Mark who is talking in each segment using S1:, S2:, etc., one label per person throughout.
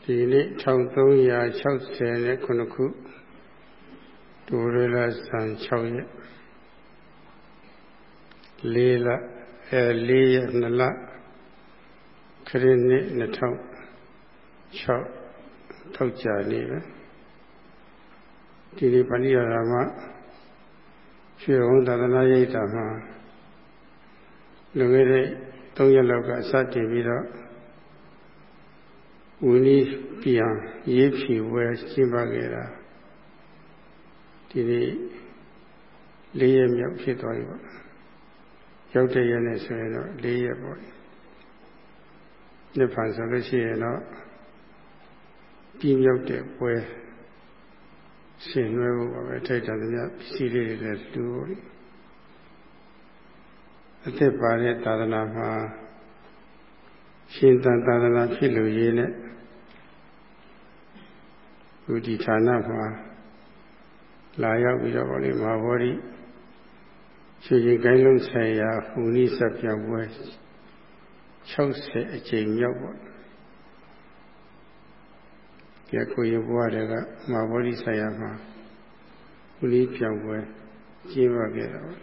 S1: ဒီနေ့1369ခုဒူရလဆန်6ရက်၄လအဲ၄ရက်2လခရစ်နှစ်2006ထောက်ကြနေပဲဒီနေ့ပဏိယာရမရွှေဟုံးသာသနာရိပ်တာမှာလွန်ခဲ့တဲ့3ရက်လောက်ကစတင်ပြီးတော့ ဝိနည်းပြန်ရေးဖြီဝဲရှင်းပါခဲ့တာဒီနေ့၄ရက်မြောက်ဖြစ်သွားပြီပေါ့ရောက်တဲ့ရက်နဲ့ဆိုရင်တော့၄ရက်ပေါ့နိဗ္ဗာန်ဆိုလို့ရှိရင်တော့ပြီးမြောက်တဲ့ပွဲရှင်နွယ်ဖို့ပါပဲထိုက်တာသမျှပစ္စည်းလေးတွေလည်းလူအသက်ပါတဲ့သာသနာမှာရှင်သန်သာသနာဖြစ်လို့ရေးနဲ့ သူဒီဌာနမှာလာရောက်ပြီးတော့ဗောလေမဟာဗောဓိရှင်ရှင်ကိုင်းလုံးဆိုင်ရာဟူနိစပြောင်းပွဲ60အကြိမ်မြောက်ပေါ့ဒီကိုရဘွားတွေကမဟာဗောဓိဆိုင်ရာမှာဟူနိပြောင်းပွဲကျင်းပခဲ့တာပေါ့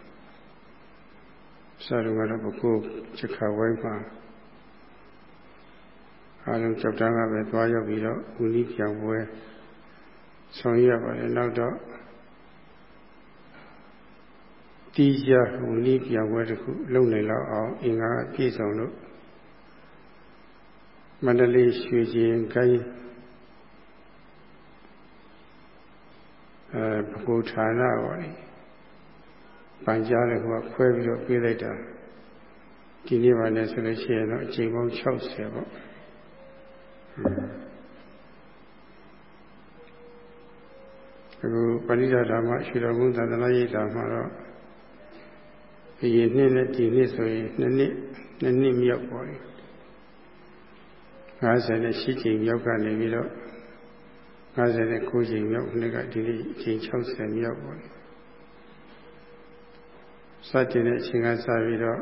S1: စာရုံကတော့ဘကုချက်ခါဝိုင်းမှာအားလုံးကြောက်တန်းကပဲသွားရောက်ပြီးတော့ဟူနိပြောင်းပွဲ ဆောင်ရွက်ပါတယ်နောက်တော့တီးကြဟူနည်းပြောင်းပွဲတစ်ခုလုပ်နိုင်လောက်အောင်အင်္ဂါပြည့်စုံလို့မန္တလေးရွှေကျင်ကိုင်းအဲပကူဌာနပါလေပန်ကြားတယ်ကခွဲပြီးတော့ပြေးလိုက်တာဒီနေ့မှလည်းဆိုလို့ရှိရင်တော့အချိန်ပေါင်း60ပေါ့ အခုပရိဒါဓမ္မရွှေတော်ဘုသာသနာရေးတာမှာတော့ဒီနှစ်နဲ့ဒီနှစ်ဆိုရင်နှစ်နှစ်နှစ်နှစ်မြောက်ပေါ်တယ်50နဲ့ရှိချိန်မြောက်ကနေပြီးတော့50နဲ့9ချိန်မြောက်နှစ်ကဒီနေ့အချိန်60မြောက်ပေါ်တယ်စတင်တဲ့အချိန်ကစပြီးတော့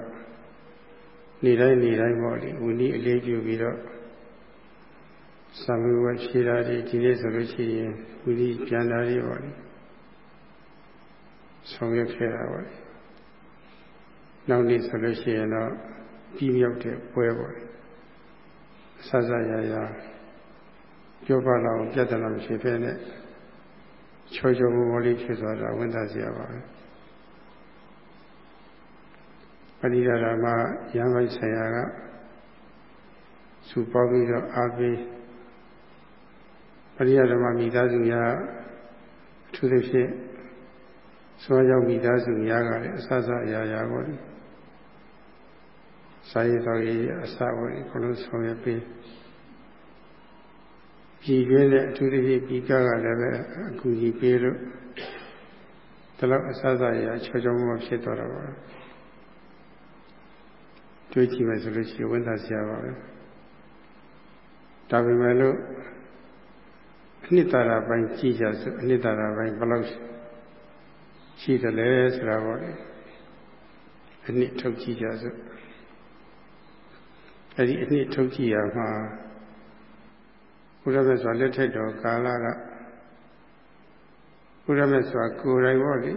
S1: နေတိုင်းနေတိုင်းပေါ့လေဝီနည်းအလေးပြုပြီးတော့ သံဃဝဖြေတာဒီဒီနေ့ဆိုလို့ရှိရင်ဝီဒီပြန်တာတွေပေါ့လေဆောင်ရွက်ခဲ့တာပေါ့လေနောက်နေ့ဆိုလို့ရှိရင်တော့ပြီးမြောက်တဲ့ပွဲပေါ့လေဆဆရရပြောပါတော့ပြဿနာမရှိဖဲနဲ့ချောချောမောမောလေးဖြစ်သွားတာဝန်သားစရာပါပဲပဏိဒါရမရံပိုက်ဆရာကစူပေါင်းပြီးတော့အားပေး ပရိယဓမ္မမိသားစုများအထူးသဖြင့်ဆွမ်းရောက်မိသားစုများကလည်းအဆဆအရာရာပေါ့လေစာရေးတော်ရေးအစပေါ့လေဘလို့ဆောင်ရပေးပြည်တွင်းတဲ့အထူးသဖြင့်ပြည်ကကလည်းပဲအကူကြီးပေးလို့ဒီလောက်အဆဆအရာချောချောမဖြစ်တော့တာပါတွေးကြည့်မယ်ဆိုလို့ရှိရင်ဝန်သာစရာပါပဲဒါပေမဲ့လို့ အနှစ်သာရပိုင်းကြည့်ကြစို့အနှစ်သာရပိုင်းဘယ်လောက်ရှိတယ်လဲဆိုတာပေါ့လေအနှစ်ထုတ်ကြည့်ကြစို့အဲ့ဒီအနှစ်ထုတ်ကြည့်ရမှာဘုရားမြတ်စွာလက်ထက်တော်ကာလကဘုရားမြတ်စွာကိုယ်တိုင်ပေါ့လေ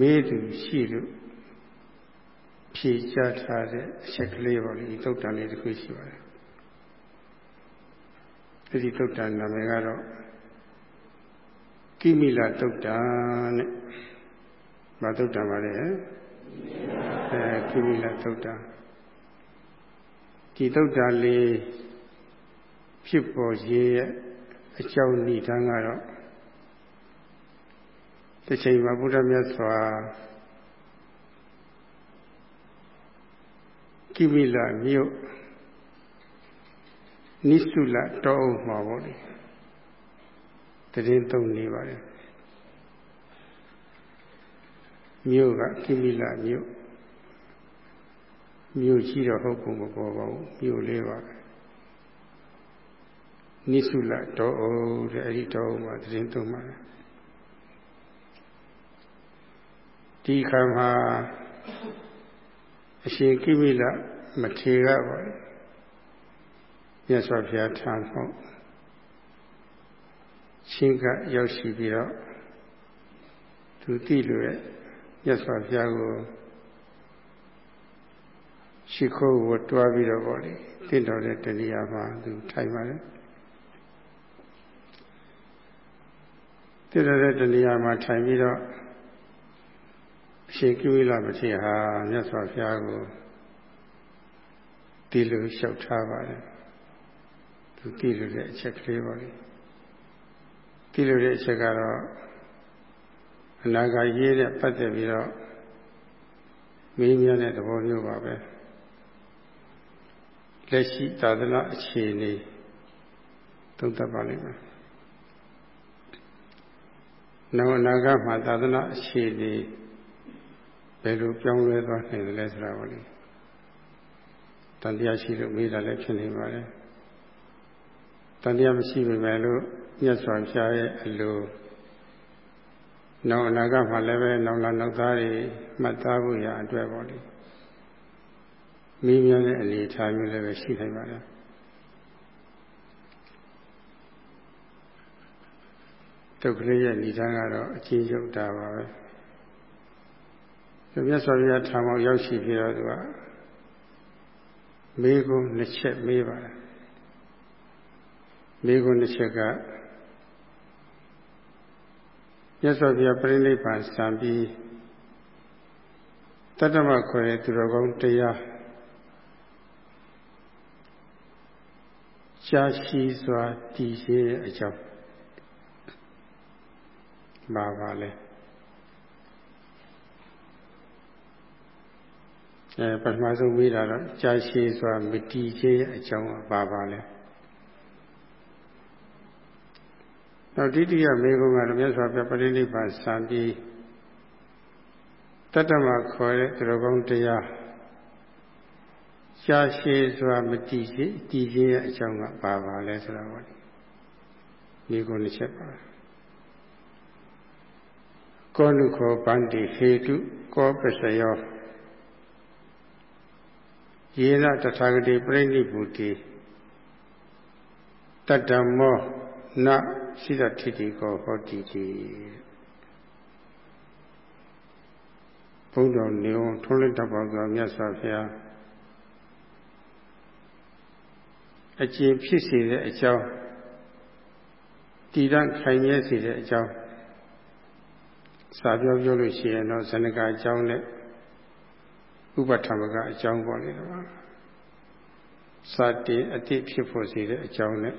S1: မေးသူရှိလို့ဖြေချထားတဲ့အချက်ကလေးပေါ့လေသုတ်တန်လေးတစ်ခုရှိပါတယ် အဲ့ဒီသုတ်တန်နာမည်ကတော့ကိမိလသုတ်တန်တဲ့။ဘာသုတ်တန်ပါလဲ။အဲကိမိလသုတ်တန်ဒီသုတ်တန်လေးဖြစ်ပေါ်ရေးရဲ့အကြောင်းဏိဒန်းကတော့တစ်ချိန်မှာဘုရားမြတ်စွာကိမိလမြို့ နိစုလတောအုပ်မှာပေါ့လေတရင်သုံးနေပါတယ်မြို့ကကိမိလမြို့မြို့ရှိတော့ဟုတ်ကုန်မပေါ်ပါဘူးမြို့လေးပါပဲနိစုလတောအုပ်တဲ့အဲ့ဒီတောအုပ်မှာတရင်သုံးပါတယ်ဒီခါမှာအရှင်ကိမိလမထေရပါလေ မြတ်စွာဘုရားထံဖို့ချင်းကရောက်ရှိပြီးတော့သူသိလို့ရဲ့မြတ်စွာဘုရားကိုရှိခိုးကိုတွားပြီးတော့ပေါ့လေတင့်တော်တဲ့တဏှာမှာသူထိုင်ပါတယ်တင့်တော်တဲ့တဏှာမှာထိုင်ပြီးတော့အရှင်ကိဝိလမထေရဟာမြတ်စွာဘုရားကိုဒီလိုလျှောက်ထားပါတယ် သူသိလို့တဲ့အချက်ကလေးပေါ့လေသိလို့တဲ့အချက်ကတော့အနာဂတ်ရေးတဲ့ပတ်သက်ပြီးတော့မင်းများတဲ့သဘောမျိုးပါပဲလက်ရှိသာသနာအခြေအနေသုံးသပ်ပါလိမ့်မယ်နောက်အနာဂတ်မှာသာသနာအခြေအနေဘယ်လိုပြောင်းလဲသွားနိုင်သလဲဆိုတာကိုလေတန်တရားရှိလို့မေးတာလည်းဖြစ်နေပါတယ် တန်တရားမရှိပေမဲ့လို့မြတ်စွာဘုရားရဲ့အလိုနောက်အနာဂတ်မှာလည်းပဲနောက်လာနောက်သားတွေမှတ်သားဖို့ရအတွက်ပေါ့လေမိများတဲ့အနေထားမျိုးလည်းပဲရှိနိုင်ပါတယ်ဒုက္ခလေးရဲ့ဏ္ဍာန်ကတော့အချင်းချုပ်တာပါပဲမြတ်စွာဘုရားထာမောက်ရောက်ရှိပြီးတော့သူကမေကုန်းနှစ်ချက်မေးပါတယ် မေကုန်းနှစ်ချက်ကမြတ်စွာဘုရားပြိဋိဘံစံပြီးတတ္တမခေါ်တဲ့သူတော်ကောင်းတရားရှားရှိစွာတည်ရှိတဲ့အကြောင်းပါပါလဲအဲပထမဆုံးပြီးတာတော့ရှားရှိစွာမတည်ရှိတဲ့အကြောင်းပါပါလဲ နောက်ဒိဋ္ဌိယမေကုံကတော့မြတ်စွာဘုရားပရိနိဗ္ဗာန်စံပြီးတတ္တမခေါ်တဲ့သူတော်ကောင်းတရားရှားရှည်စွာမတည်ရှိတည်ခြင်းရဲ့အကြောင်းကဘာပါလဲဆိုတော့ဒီကုနှစ်ချက်ပါကောနုခောပန္တိဟေတုကောပစ္စယောယေနတထာဂတိပြိဋိဘူတိတတ္တမောန ရှိသထိတိကောဟောတိတိဘုန်းတော်နေအောင်ထုံးလိုက်တတ်ပါကမြတ်စွာဘုရားအကျင့်ဖြစ်စေတဲ့အကြောင်းတည်တံ့ခိုင်မြဲစေတဲ့အကြောင်းစာပြောပြောလို့ရှိရင်တော့ဇဏကအကြောင်းနဲ့ဥပထမကအကြောင်းပေါ်နေတော့စာတည်အတိဖြစ်ဖို့စေတဲ့အကြောင်းနဲ့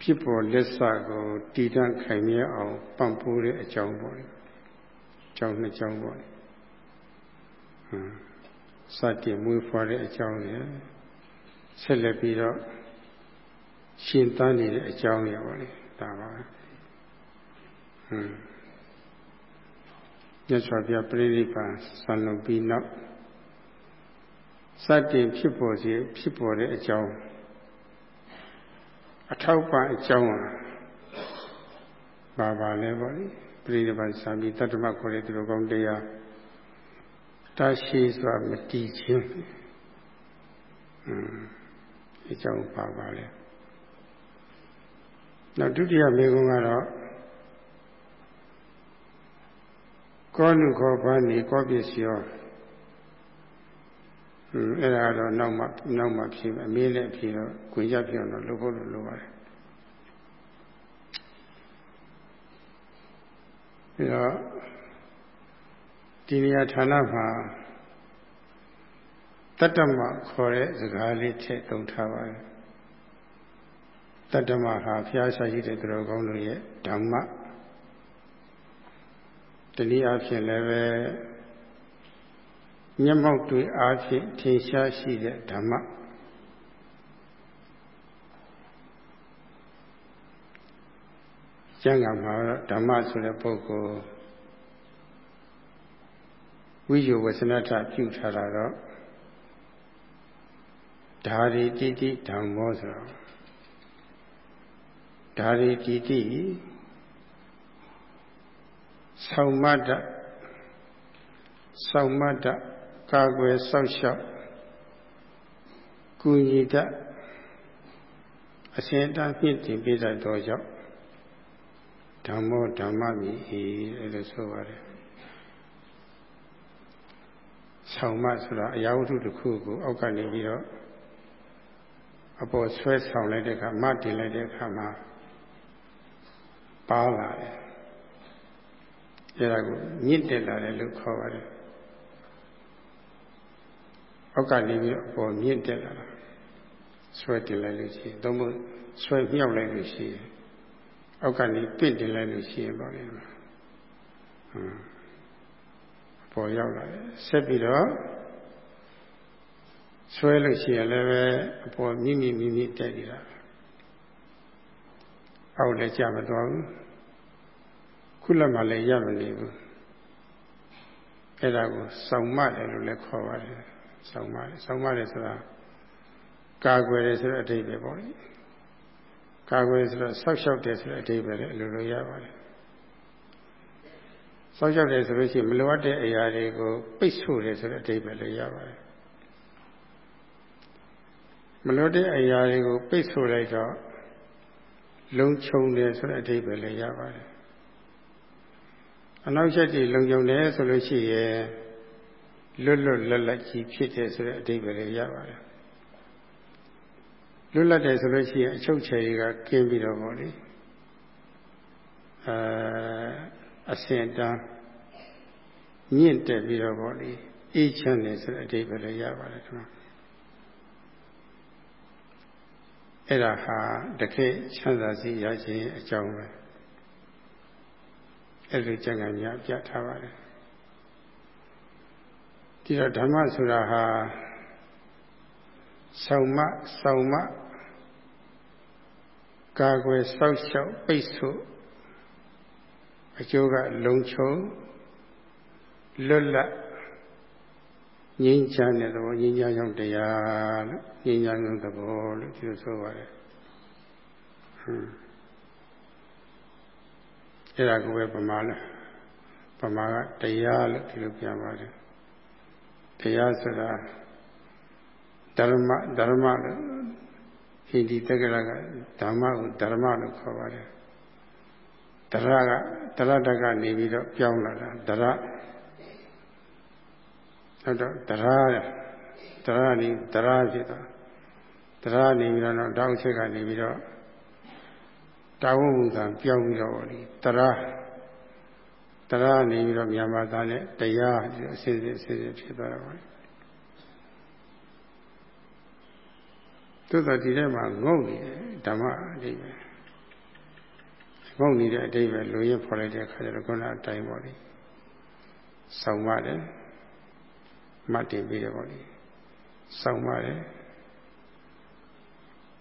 S1: ဖြစ်ပေါ်လက်စကိုတည်တံ့ခိုင်မြဲအောင်ပံ့ပိုးတဲ့အကြောင်းပေါ့လေ။ကြောင်းနှစ်ကြောင်းပေါ့လေ။ဟမ်စတင်မွေးဖွားတဲ့အကြောင်းရယ်ဆက်လက်ပြီးတော့ရှင်သန်နေတဲ့အကြောင်းရယ်ပေါ့လေ။ဒါပါပဲ။ဟမ်မြတ်စွာဘုရားပြိဋိဘံဆံလုံပြီးနောက်စတင်ဖြစ်ပေါ်စေဖြစ်ပေါ်တဲ့အကြောင်း အထောက်ပံ့အကြောင်းပါပါလဲပေါ့လေပြိဋိဘံစာပြီးတတ္တမခေါ်တဲ့သူတော်ကောင်းတရားတရှိစွာမတည်ခြင်းอืมအကြောင်းပါပါလဲနောက်ဒုတိယမေကုံကတော့ကောနုခောဘာနေကောပစ္စယော အဲ့ဒါတော့နောက်မှနောက်မှဖြေအမေးနဲ့ဖြေတော့ကိုရပြောင်းတော့လုပ်ဖို့လိုပါတယ်ပြီးတော့ဒီနေရာဌာနမှာတတ္တမခေါ်တဲ့စကားလေးထည့်သုံးထားပါတယ်တတ္တမဟာဘုရားရှိခိုးတဲ့သူတော်ကောင်းတို့ရဲ့ဓမ္မတနည်းအားဖြင့်လည်းပဲ မျက်မှောက်တွေအားဖြင့်ထင်ရှားရှိတဲ့ဓမ္မကျမ်းဂန်မှာတော့ဓမ္မဆိုတဲ့ပုဂ္ဂိုလ်ဝိယဝဆနထပြုထားတာတော့ဓာရီတိတိဓမ္မောဆိုတော့ဓာရီတိတိဆောင်မတ္တဆောင်မတ္တ ကာကွယ်စောင့်ရှောက်ကုညီတအစဉ်အတန်းမြင့်တင်ပေးတတ်သောကြောင့်ဓမ္မောဓမ္မမိအဲ့လိုဆိုပါတယ်ဆောင်မဆိုတာအရာဝတ္ထုတစ်ခုကိုအောက်ကနေပြီးတော့အပေါ်ဆွဲဆောင်လိုက်တဲ့အခါမတင်လိုက်တဲ့အခါမှာပါလာတယ်အဲဒါကိုညစ်တက်လာတယ်လို့ခေါ်ပါတယ် အောက်ကနေပြီးတော့အပေါ်မြင့်တက်လာတာဆွဲတင်လိုက်လို့ရှိရင်သုံးဖို့ဆွဲမြောက်လိုက်လို့ရှိရင်အောက်ကနေပင့်တင်လိုက်လို့ရှိရင်ပေါ့လေဟမ်ပေါ်ရောက်လာတယ်ဆက်ပြီးတော့ဆွဲလို့ရှိရင်လည်းပဲအပေါ်မိမိမိမိတက်နေတာအောက်လည်းကြမသွားဘူးခုလက်မှလည်းရမနေဘူးအဲ့ဒါကိုစောင့်မတယ်လို့လည်းခေါ်ပါတယ် စောင့်မတယ်စောင့်မတယ်ဆိုတာကာကွယ်တယ်ဆိုတဲ့အဓိပ္ပာယ်ပေါ့လေကာကွယ်ဆိုတော့ဆောက်ရှောက်တယ်ဆိုတဲ့အဓိပ္ပာယ်လည်းအလိုလိုရပါတယ်ဆောက်ရှောက်တယ်ဆိုလို့ရှိရင်မလိုအပ်တဲ့အရာတွေကိုပိတ်ဆို့တယ်ဆိုတဲ့အဓိပ္ပာယ်လည်းရပါတယ်မလိုတဲ့အရာတွေကိုပိတ်ဆို့လိုက်တော့လုံခြုံတယ်ဆိုတဲ့အဓိပ္ပာယ်လည်းရပါတယ်အနောက်ချက်ကြီးလုံခြုံတယ်ဆိုလို့ရှိရင် လွတ်လွတ်လပ်လပ်ကြီးဖြစ်တယ်ဆိုတဲ့အဓိပ္ပာယ်လည်းရပါတယ်လွတ်လပ်တယ်ဆိုလို့ရှိရင်အချုပ်ချယ်တွေကကင်းပြီးတော့ဗောလေအဲအစင်တန်းမြင့်တက်ပြီးတော့ဗောလေအေးချမ်းတယ်ဆိုတဲ့အဓိပ္ပာယ်လည်းရပါတယ်ခင်ဗျာအဲ့ဒါဟာတခေချမ်းသာစီရခြင်းအကြောင်းပဲအဲ့လိုကျန်ကများပြထားပါတယ် ဒီတော့ဓမ္မဆိုတာဟာဆောင်မဆောင်မကာကွယ်စောက်ရှောက်ပိတ်ဆို့အကျိုးကလုံခြုံလွတ်လပ်ငြိမ်းချမ်းတဲ့သဘောငြိမ်းချမ်းကြောင့်တရားလို့ငြိမ်းချမ်းသောသဘောလို့ဒီလိုဆိုပါတယ်ဟွန်းအဲ့ဒါကိုပဲပမာလဲပမာကတရားလို့ဒီလိုပြန်ပါတယ် တရားဆိုတာဓမ္မဓမ္မလို့ဟိန္ဒိတက္ကရာကဓမ္မကိုဓမ္မလို့ခေါ်ပါတယ်တရကတရတကနေပြီးတော့ပြောင်းလာတာတရနောက်တော့တရတရနေတရဖြစ်သွားတရနေပြီးတော့တောက်ချက်ကနေပြီးတော့တာဝုမှုကပြောင်းပြီးတော့လေတရ တရနေပြီးတော့မြန်မာသားနဲ့တရားအစစ်စစ်အစစ်စစ်ဖြစ်သွားတာပါသို့တော့ဒီထဲမှာငုံနေတယ်ဓမ္မအဓိပ္ပာယ်ငုံနေတဲ့အဓိပ္ပာယ်လူရင်းဖော်လိုက်တဲ့အခါကျတော့ခုနအတိုင်းပေါ့လေဆောင်းပါတယ်မှတ်တင်ပြီးရပေါ့လေဆောင်းပါတယ်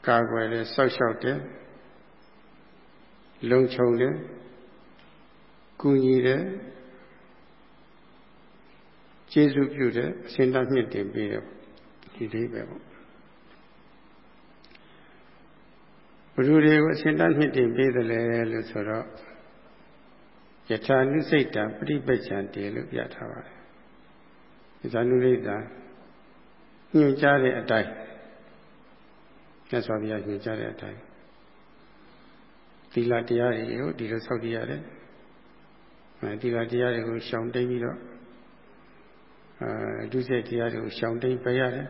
S1: ကာကွယ်တယ်စောက်ရှောက်တယ်လုံခြုံတယ် ကူညီတယ်ကျေးဇူးပြုတယ်အစဉ်တမြင့်တင်ပေးတယ်ဒီလေးပဲပေါ့ဘုရုတွေကိုအစဉ်တမြင့်တင်ပေးတယ်လေလို့ဆိုတော့ယထာနုစိတ်တာပရိပ္ပချံတေလို့ပြထားပါတယ်ယထာနုစိတ်တာညွှန်ကြားတဲ့အတိုင်းမြတ်စွာဘုရားညွှန်ကြားတဲ့အတိုင်းသီလတရားတွေကိုဒီလိုဆောက်တည်ရတယ် အဲဒီလတရားတွေကိုရှောင်တိန်ပြီးတော့အဲဒုစရိုက်တရားတွေကိုရှောင်တိန်ပယ်ရတယ်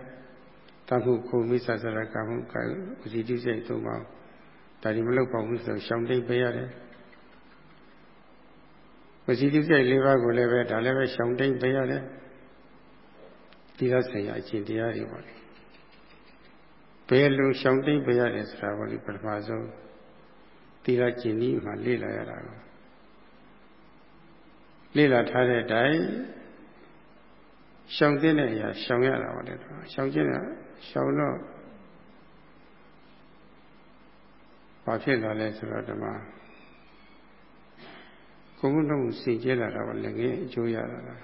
S1: တမှုခုမိစ္ဆာစရကာမှုကာဥစီဒုစရိုက်သုံးပါးဒါဒီမလုပ်ပါဘူးဆိုရှောင်တိန်ပယ်ရတယ်ဥစီဒုစရိုက်၄ပါးကိုလည်းပဲဒါလည်းပဲရှောင်တိန်ပယ်ရတယ်ဒီလဆိုင်ရာအကျင့်တရားတွေပါလေဘယ်လိုရှောင်တိန်ပယ်ရတယ်ဆိုတာကိုဒီပထမဆုံးသီလကျင့်ဤမှာလေ့လာရတာကို လေ့လာထားတဲ့အတိုင်းရှောင်တဲ့အရာရှောင်ရတာပါလေရှောင်ခြင်းကရှောင်တော့ဘာဖြစ်လာလဲဆိုတော့ဓမ္မကိုယ်ကတော့စိတ်ကျဲလာတာပါလည်းငယ်အကျိုးရတာလား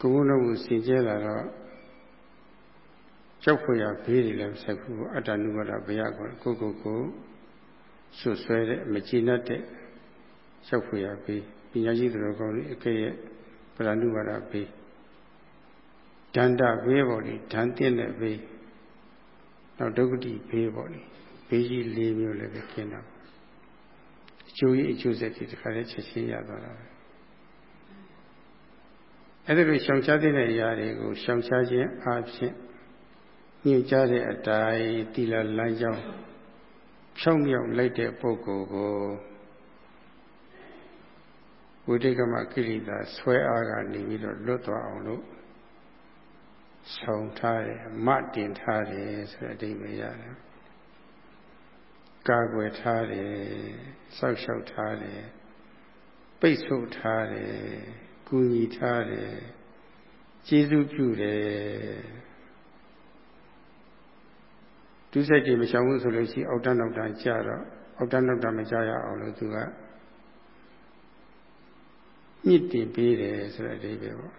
S1: ကိုယ်ကတော့စိတ်ကျဲလာတော့ကြောက်ဖွယ်ရဘေးတွေလည်းဆက်ခုအတ္တနုဝဒဘယကိုကိုကိုကိုဆွဆွဲတဲ့မကြည်နပ်တဲ့ ကြောက်ဖွယ်ရဘေးပညာရှိသူတော်ကောင်းတွေအကဲ့ရဲ့ပရဏုဝဒဘေးဒန္တဘေးပေါ့လေဒန်တင်တဲ့ဘေးနောက်ဒုက္ခတိဘေးပေါ့လေဘေးကြီး၄မျိုးလည်းပဲကျင်းတော့အကျိုးကြီးအကျိုးဆက်ကြီးတခါတည်းချက်ချင်းရသွားတာပဲအဲ့ဒါလိုရှောင်ရှားတဲ့အရာတွေကိုရှောင်ရှားခြင်းအပြင်ညွှန်ကြားတဲ့အတိုင်းတိလလမ်းကြောင်းဖြောင်းမြောက်လိုက်တဲ့ပုဂ္ဂိုလ်ကို ဝိတိကမကိရိတာဆွဲအားကနေပြီးတော့လွတ်သွားအောင်လို့ဆောင်ထားတယ်မတင်ထားတယ်ဆိုတဲ့အဓိပ္ပာယ်ရတယ်ကာကွယ်ထားတယ်စောက်ရှောက်ထားတယ်ပိတ်ဆို့ထားတယ်ကူညီထားတယ်ကျေးဇူးပြုတယ်ဒုစက်ကြီးမရှောင်ဘူးဆိုလို့ရှိရင်အောက်တန်းနောက်တန်းကြာတော့အောက်တန်းနောက်တန်းမကြာရအောင်လို့သူက မြင့်တင်ပေးတယ်ဆိုတဲ့အဓိပ္ပာယ်ပေါ့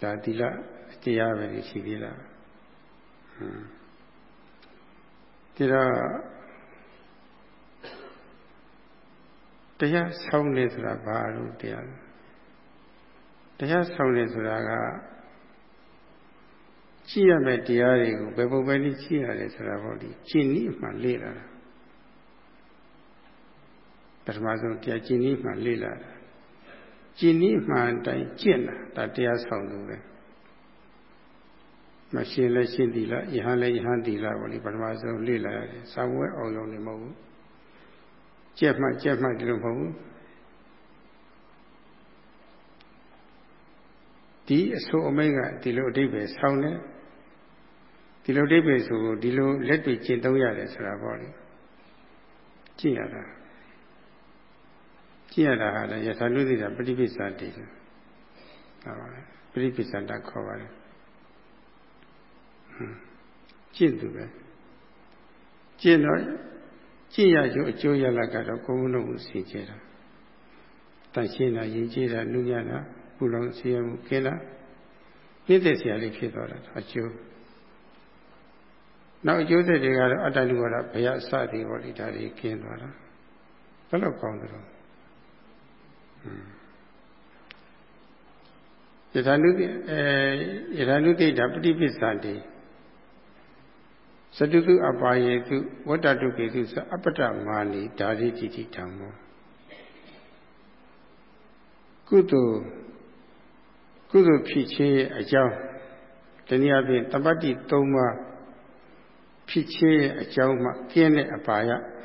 S1: ဒါသီလတရားပဲရှိသေးလားဟွန်းဒါတော့တရားဆောင်နေဆိုတာဘာလို့တရားတရားဆောင်နေဆိုတာကကြည့်ရမယ့်တရားတွေကိုဘယ်ပုံပဲနည်းကြည့်ရတယ်ဆိုတာပေါ့ဒီကျင့်နည်းမှလေ့လာတာပထမဆုံးတရားကျင့်နည်းမှလေ့လာတာ ကျင့်နည်းမှအတိုင်းကျင့်တာဒါတရားဆောင်လို့ပဲမရှင်းလဲရှင်းသီလယဟန်လဲယဟန်သီလပေါ့လေပထမဆုံးလေ့လာရတယ်စာဝဲအောင်လုံးနေမဟုတ်ဘူးကြက်မှကြက်မှဒီလိုမဟုတ်ဘူးဒီအဆိုအမိန့်ကဒီလိုအတိပ္ပယ်ဆောင်းတယ်ဒီလိုအတိပ္ပယ်ဆိုဒီလိုလက်တွေ့ကျင့်သုံးရတယ်ဆိုတာပေါ့လေကြည့်ရတာ ကြည့်ရတာဟာလည်းယထာလူသိတာပฏิပိစ္ဆာတိဟုတ်ပါဘူးပฏิပိစ္ဆာတခေါ်ပါတယ်ကျင့်သူပဲကျင့်တော့ကျင့်ရကျိုးအကျိုးရလကတော့ကိုယ်မလို့စီကျဲတာတန်ရှင်းတာရည်ကြည်တာလူရတာပူလောင်စီရမှုကင်းတာပြည့်တဲ့ဆရာလေးဖြစ်သွားတာအကျိုးနောက်အကျိုးဆက်တွေကတော့အတ္တလူဝါဒဘယစသည်ဟောဒီဒါတွေကင်းသွားတာဘယ်လောက်ကောင်းသလဲ ယထာနုအဲယထာနုတိတာပฏิပစ္ဆာတိစတုတုအပါယေတုဝတ္တတုကေတုသအပ္ပတမာနိဒါရိတိတိဓမ္မောကုသိုလ်ကုသိုလ်ဖြစ်ခြင်းရဲ့အကြောင်းတနည်းအားဖြင့်တပ္ပတ္တိ၃ပါးဖြစ်ခြင်းရဲ့အကြောင်းမှကျင်းတဲ့အပါယအ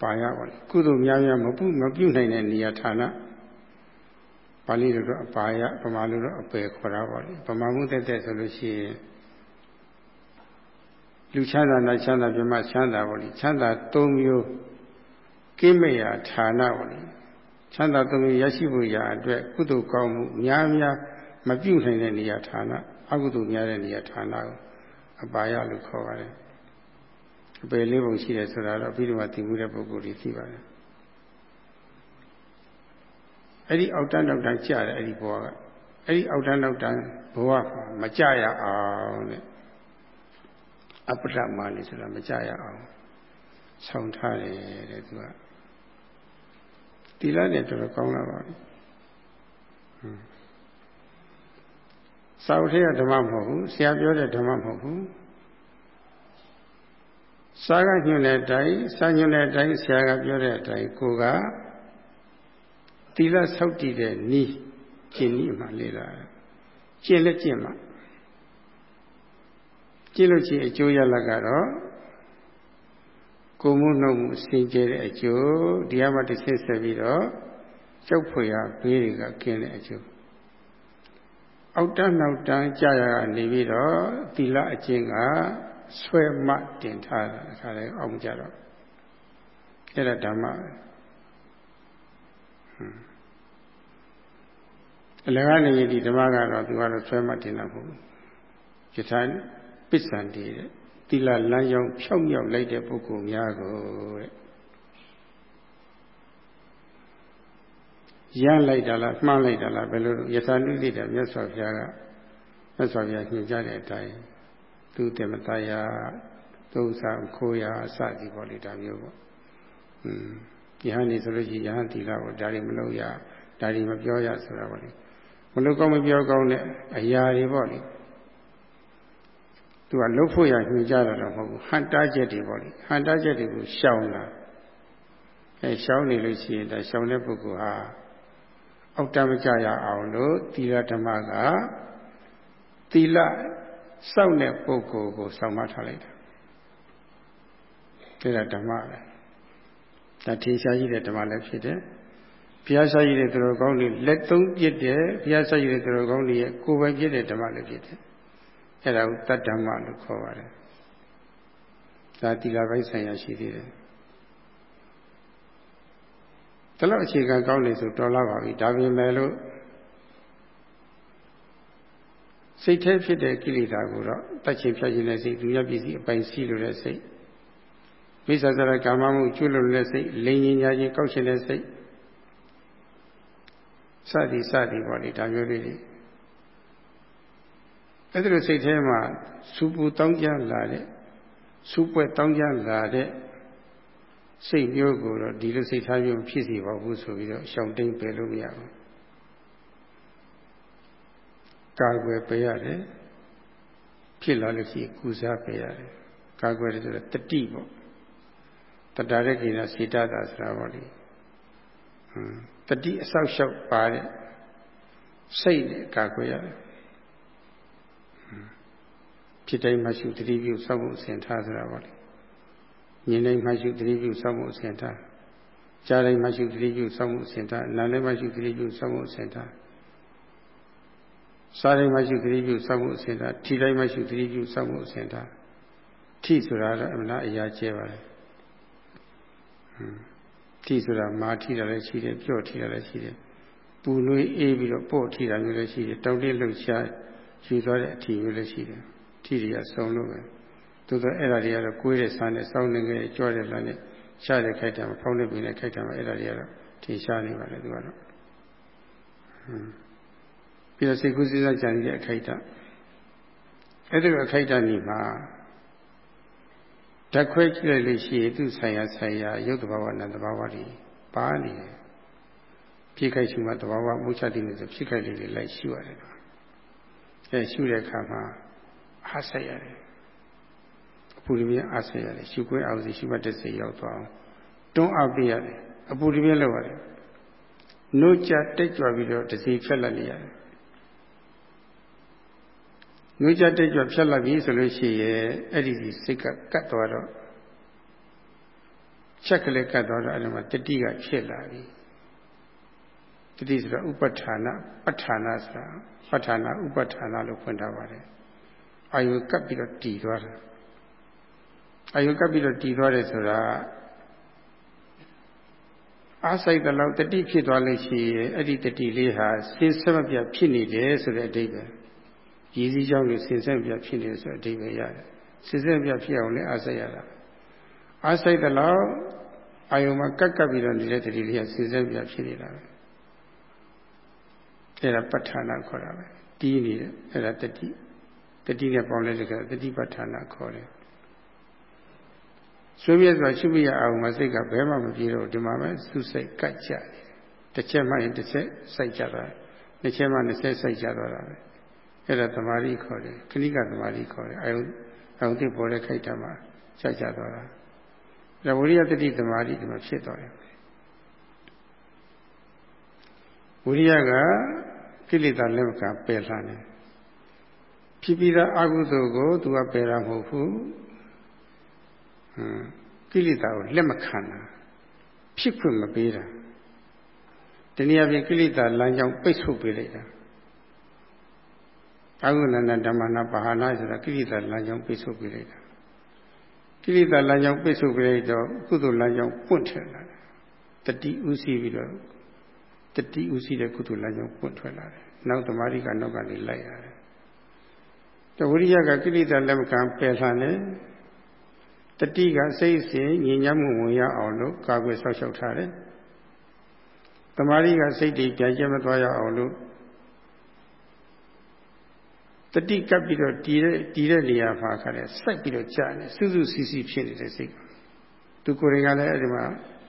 S1: ပါယပါလေကုသိုလ်များများမပြုမပြုနိုင်တဲ့နေရာဌာနပါဠိလိုတော့အပါယဗမာလိုတော့အပယ်ခေါ်တာပါလေဗမာမှုတက်တက်ဆိုလို့ရှိရင်လူချမ်းသာနာချမ်းသာပြမချမ်းသာပါလေချမ်းသာ၃မျိုးကိမေယဌာနပါလေချမ်းသာသုံးမျိုးရရှိဖို့ရာအတွက်ကုသိုလ်ကောင်းမှုများများမပြုနိုင်တဲ့နေရာဌာနအကုသိုလ်များတဲ့နေရာဌာနကိုအပါယလို့ခေါ်ပါတယ် အပေလေးပုံရှိတယ်ဆိုတာတော့ပြီးတော့သိမှုတဲ့ပုဂ္ဂိုလ်တွေသိပါတယ်အဲ့ဒီအောက်တန်းနောက်တန်းကြတယ်အဲ့ဒီဘဝကအဲ့ဒီအောက်တန်းနောက်တန်းဘဝမကြရအောင်တဲ့အပ္ပဒမာနေဆိုတာမကြရအောင်ဆောင်းထားတယ်တဲ့သူကတီလာနဲ့တော်တော်ကောင်းလာပါပြီစာအုပ်ထဲကဓမ္မမဟုတ်ဘူးဆရာပြောတဲ့ဓမ္မမဟုတ်ဘူး စာကညွှန်တဲ့အတိုင်းစာညွှန်တဲ့အတိုင်းဆရာကပြောတဲ့အတိုင်းကိုကတီလာဆောက်တည်တဲ့နီးကျင့်နီးမှလေ့လာကျင့်လက်ကျင့်မှကျင့်လို့ချင်းအကျိုးရလကတော့ကိုမှုနှုတ်မှုစင်ကြယ်တဲ့အကျိုးတရားမှတစ်ဆင့်ဆက်ပြီးတော့ကြောက်ဖွယ်ရဘေးတွေကကျင်းတဲ့အကျိုးအောက်တန်းနောက်တန်းကြာရကနေပြီးတော့သီလအကျင့်က ဆွဲမှတင်ထားတာအခါလဲအောင်ကြတော့အဲ့ဒါဓမ္မအလကားနေဒီဓမ္မကတော့သူကတော့ဆွဲမှတင်တာမဟုတ်ဘူးယထာပစ္ဆန္တိတဲ့သီလလမ်းကြောင်းဖြောက်မြောက်လိုက်တဲ့ပုဂ္ဂိုလ်များကိုတဲ့ရလိုက်တာလားမှားလိုက်တာလားဘယ်လိုယထာနုတိတာမြတ်စွာဘုရားကမြတ်စွာဘုရားညွှန်ကြားတဲ့အတိုင်း သူတေမတရာသုဇာခိုးရာအစသည်ပေါ့လေဒါမျိုးပေါ့อืมယဟန်နေဆိုလို့ရှိရင်ယဟန်သီလကိုဒါတွေမလုပ်ရဒါတွေမပြောရဆိုတာပေါ့လေမလို့ကောင်းမပြောကောင်းတဲ့အရာတွေပေါ့လေသူကလှုပ်ဖို့ရညွှန်ကြားတာတော့မဟုတ်ဘူးဟန်တားချက်တွေပေါ့လေဟန်တားချက်တွေကိုရှောင်တာအဲရှောင်နေလို့ရှိရင်ဒါရှောင်တဲ့ပုဂ္ဂိုလ်ဟာအောက်တမကြရအောင်လို့သီလဓမ္မကသီလ စောင့်တဲ့ပုဂ္ဂိုလ်ကိုစောင့်မထားလိုက်တာဒါဓမ္မပဲဒါထင်ရှားကြီးတဲ့ဓမ္မလည်းဖြစ်တယ်ဘုရားရှိခိုးတဲ့သူတော်ကောင်းတွေလက်သုံးပြစ်တယ်ဘုရားရှိခိုးတဲ့သူတော်ကောင်းတွေရဲ့ကိုယ်ပိုင်ဖြစ်တဲ့ဓမ္မလည်းဖြစ်တယ်အဲ့ဒါကိုတတ္တမလို့ခေါ်ပါတယ်ဒါတိလာပိုင်းဆိုင်ရာရှိသေးတယ်ဒါတော့အခြေခံကောင်းနေဆိုတော်လာပါပြီဒါပေမဲ့လို့ စိတ်แท้ဖြစ်တဲ့ကိလေသာကိုတော့တတ်ချင်ဖြတ်ခြင်းတဲ့စိတ်ဒုရပစ္စည်းအပိုင်စီးလို့တဲ့စိတ်မိစ္ဆာစရကာမမှုကျွလို့တဲ့စိတ်လိန်ញင်ညာခြင်းကောက်ရှင်တဲ့စိတ်စသည်စသည်ပေါ့လေဒါမျိုးလေးတွေအဲ့ဒီလိုစိတ်ထဲမှာစူပူတောင်းကြလာတဲ့စူပွဲတောင်းကြလာတဲ့စိတ်မျိုးကိုတော့ဒီလိုစိတ်ထားမျိုးဖြစ်စီပါဘူးဆိုပြီးတော့ရှောင်တိန်ပယ်လို့မရဘူး ကာကွယ်ပေးရတယ်ဖြစ်လာလို့ရှိရင်ကုစားပေးရတယ်ကာကွယ်တယ်ဆိုတော့တတိပေါ့တတရကိနာစေတတာဆိုတာပေါ့လေတတိအဆောက်အအုံပါတဲ့စိတ်နဲ့ကာကွယ်ရတယ်ဖြစ်တိုင်းမှရှုတတိပြုစောင့်ဖို့အစဉ်ထားဆိုတာပေါ့လေမြင်တိုင်းမှရှုတတိပြုစောင့်ဖို့အစဉ်ထားကြားတိုင်းမှရှုတတိပြုစောင့်ဖို့အစဉ်ထားနားတိုင်းမှရှုတတိပြုစောင့်ဖို့အစဉ်ထား စားတိုင်းမှရှုတတိပြုစောင့်ဖို့အစဉ်ထားထိတိုင်းမှရှုတတိပြုစောင့်ဖို့အစဉ်ထားထိဆိုတာတော့အမှန်အရာကျဲပါတယ်ထိဆိုတာမာထိတာလည်းရှိတယ်ပြော့ထိတာလည်းရှိတယ်ပူနွေးအေးပြီးတော့ပို့ထိတာမျိုးလည်းရှိတယ်တောင်းတင်းလှုပ်ရှားယူသွားတဲ့အထီမျိုးလည်းရှိတယ်ထိတွေကဆုံးလို့ပဲသို့သောအဲ့ဒါတွေကတော့ကိုယ်ရဲ့ဆန်းနဲ့စောင်းနေကြကြွတဲ့လမ်းနဲ့ရှားတဲ့ခိုက်တာမှာဖောင်းနေပြီနဲ့ခိုက်တာမှာအဲ့ဒါတွေကတော့ထင်ရှားနေပါလေသူကတော့ဟွန်း ပြီးတော့စိတ်ကူးစိတ်ကြံတဲ့အခိုက်တာအဲ့ဒီအခိုက်တာနေမှာဓာတ်ခွဲကြည့်လိုက်လို့ရှိရင်သူ့ဆိုင်ရာဆိုင်ရာရုပ်တဘာဝနာတဘာဝတွေပါနေတယ်ဖြစ်ခိုက်ရှိမှတဘာဝမုချတိနေဆိုဖြစ်ခိုက်လေးတွေလိုက်ရှုရတယ်အဲရှုတဲ့အခါမှာအားဆက်ရတယ်အပူရပြင်းအားဆက်ရတယ်ရှုခွင့်အောင်စီရှုမှတ်တဲ့စိတ်ရောက်သွားအောင်တွန်းအားပေးရတယ်အပူရပြင်းလောက်ရတယ်နှုတ်ကြတိတ်ကြွပြီးတော့တစီဖြတ်လက်နေရတယ် နှုတ်ကြတိတ်ကြွဖြတ်လက်ပြီဆိုလို့ရှိရင်အဲ့ဒီစိတ်ကကတ်သွားတော့ချက်ကလေးကတ်သွားတော့အဲ့ဒီမှာတတိကဖြစ်လာပြီတတိဆိုတာဥပဋ္ဌာဏပဋ္ဌာဏဆိုတာပဋ္ဌာဏဥပဋ္ဌာဏလို့ဖွင့်ထားပါတယ်အာယုကပ်ပြီးတော့တည်သွားတာအာယုကပ်ပြီးတော့တည်သွားတယ်ဆိုတာအားဆိုင်တဲ့လောက်တတိဖြစ်သွားလို့ရှိရင်အဲ့ဒီတတိလေးဟာစင်ဆက်မပြတ်ဖြစ်နေတယ်ဆိုတဲ့အဓိပ္ပာယ် ရည်စည်းကြောင်းလို့စင်ဆက်မပြတ်ဖြစ်နေတယ်ဆိုတဲ့အဓိပ္ပာယ်ရတယ်စင်ဆက်မပြတ်ဖြစ်အောင်လည်းအားဆိုင်ရတာအားဆိုင်တဲ့လောက်အာယုမှာကပ်ကပ်ပြီးတော့နေတဲ့တတိလေးဟာစင်ဆက်မပြတ်ဖြစ်နေတာပဲအဲ့ဒါပဋ္ဌာနာခေါ်တာပဲတီးနေတယ်အဲ့ဒါတတိတတိနဲ့ပေါင်းလဲတကတတိပဋ္ဌာနာခေါ်တယ်ဆွေးမြဲစွာရှုမိရအောင်မစိတ်ကဘဲမှမပြေတော့ဒီမှာပဲစုစိတ်ကတ်ကြတယ်တစ်ချက်မှရင်တစ်ချက်စိုက်ကြတာနှစ်ချက်မှနှစ်ချက်စိုက်ကြတော့တာပဲ အဲ့ဒါသမာဓိခေါ်တယ်ခဏိကသမာဓိခေါ်တယ်အယုံအယုံတိပေါ်တဲ့ခိုက်တာမှာစိုက်ကြတော့တာဒါဝိရိယတတိသမာဓိဒီမှာဖြစ်သွားတယ်ဝိရိယကကိလေသာလက်မကပယ်လှတယ်ဖြစ်ပြီးသားအကုသိုလ်ကိုသူကပယ်တာမဟုတ်ဘူးဟမ်ကိလေသာကိုလက်မခံတာဖြစ်ခွင့်မပေးတာတနည်းအားဖြင့်ကိလေသာလမ်းကြောင်းပိတ်ဆို့ပေးလိုက်တာ အာဟုနန္ဒဓမ္မနာပါဟနာဆိုတာကိလေသာလမ်းကြောင်းပိတ်ဆို့ပေးလိုက်တာကိလေသာလမ်းကြောင်းပိတ်ဆို့ပေးလိုက်တော့ကုသိုလ်လမ်းကြောင်းပွင့်ထွက်လာတယ်တတိဥစီပြီးတော့တတိဥစီတဲ့ကုသိုလ်လမ်းကြောင်းပွင့်ထွက်လာတယ်နောက်သမာဓိကနောက်ကနေလိုက်ရတယ်တဝိရိယကကိလေသာလက်မခံပယ်လှန်တယ်တတိကစိတ်စဉ်ညဉ့်ညမ်းမှုဝင်ရအောင်လို့ကာကွယ်ဆောက်ရှောက်ထားတယ်တမာရီကစိတ်တွေကြံကြဲမသွားရအောင်လို့ တတိကပ်ပြီးတော့တည်တဲ့တည်တဲ့နေရာမှာခါတယ်စိုက်ပြီးတော့ကြာနေစွစွစီစီဖြစ်နေတဲ့စိတ်သူကိုယ်တိုင်ကလည်းအဲ့ဒီမှာ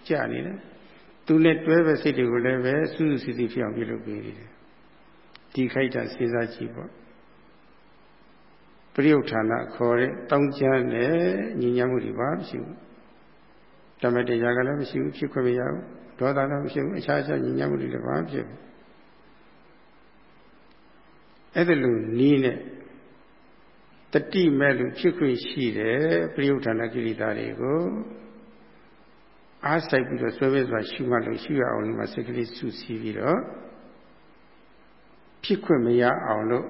S1: ကြာနေတယ်သူနဲ့တွဲပဲစိတ်တွေကိုလည်းပဲစွစွစီစီဖြစ်အောင်ပြုလုပ်ပေးနေတယ်ဒီခိုက်တာစဉ်းစားကြည့်ပေါ့ပရိယုဌာနခေါ်တဲ့တောင်းကျမ်းနဲ့ညီညာမှုတွေပါမရှိဘူးဓမ္မတရားကလည်းမရှိဘူးဖြစ်ခွင့်မရဘူးဒေါသလည်းမရှိဘူးအခြားအခြားညီညာမှုတွေလည်းဘာဖြစ်ဘူး အဲ့ဒါလိုနီးနဲ့တတိမဲ့လို့ဖြစ်ခွင့်ရှိတယ်ပရိယုဌာဏကိရိတာတွေကိုအားဆိုင်ပြီးတော့ဆွဲပဲစွာရှုမှတ်လို့ရှုရအောင်လို့မှစိတ်ကလေးစုစည်းပြီးတော့ဖြစ်ခွင့်မရအောင်လို့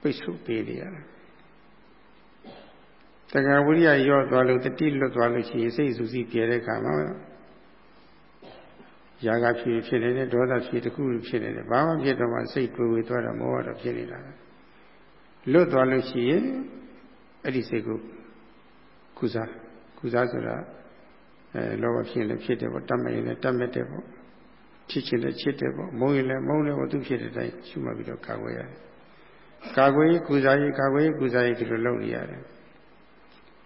S1: ပိတ်ဆို့ပေးနေရတယ်တက္ကဝိရိယရော့သွားလို့တတိလွတ်သွားလို့ရှိရင်စိတ်စုစည်းပြဲတဲ့အခါမှာ ຢာကဖြစ်ဖြစ်နေတယ်ဒေါသဖြစ်တခုဖြစ်နေတယ်ဘာမှဖြစ်တော့မှစိတ်တွေးဝေသွားတာမောဟတော့ဖြစ်နေတာလွတ်သွားလို့ရှိရင်အဲ့ဒီစိတ်ကိုကုစားကုစားဆိုတာအဲလောဘဖြစ်လည်းဖြစ်တယ်ပေါ့တတ်မရင်လည်းတတ်မဲ့တယ်ပေါ့ချစ်ချင်လည်းချစ်တယ်ပေါ့မုန်းရင်လည်းမုန်းတယ်ပေါ့သူဖြစ်တဲ့အတိုင်းရှုမှတ်ပြီးတော့ကာကွယ်ရတယ်ကာကွယ်ရေးကုစားရေးကာကွယ်ရေးကုစားရေးဒီလိုလုပ်နေရတယ်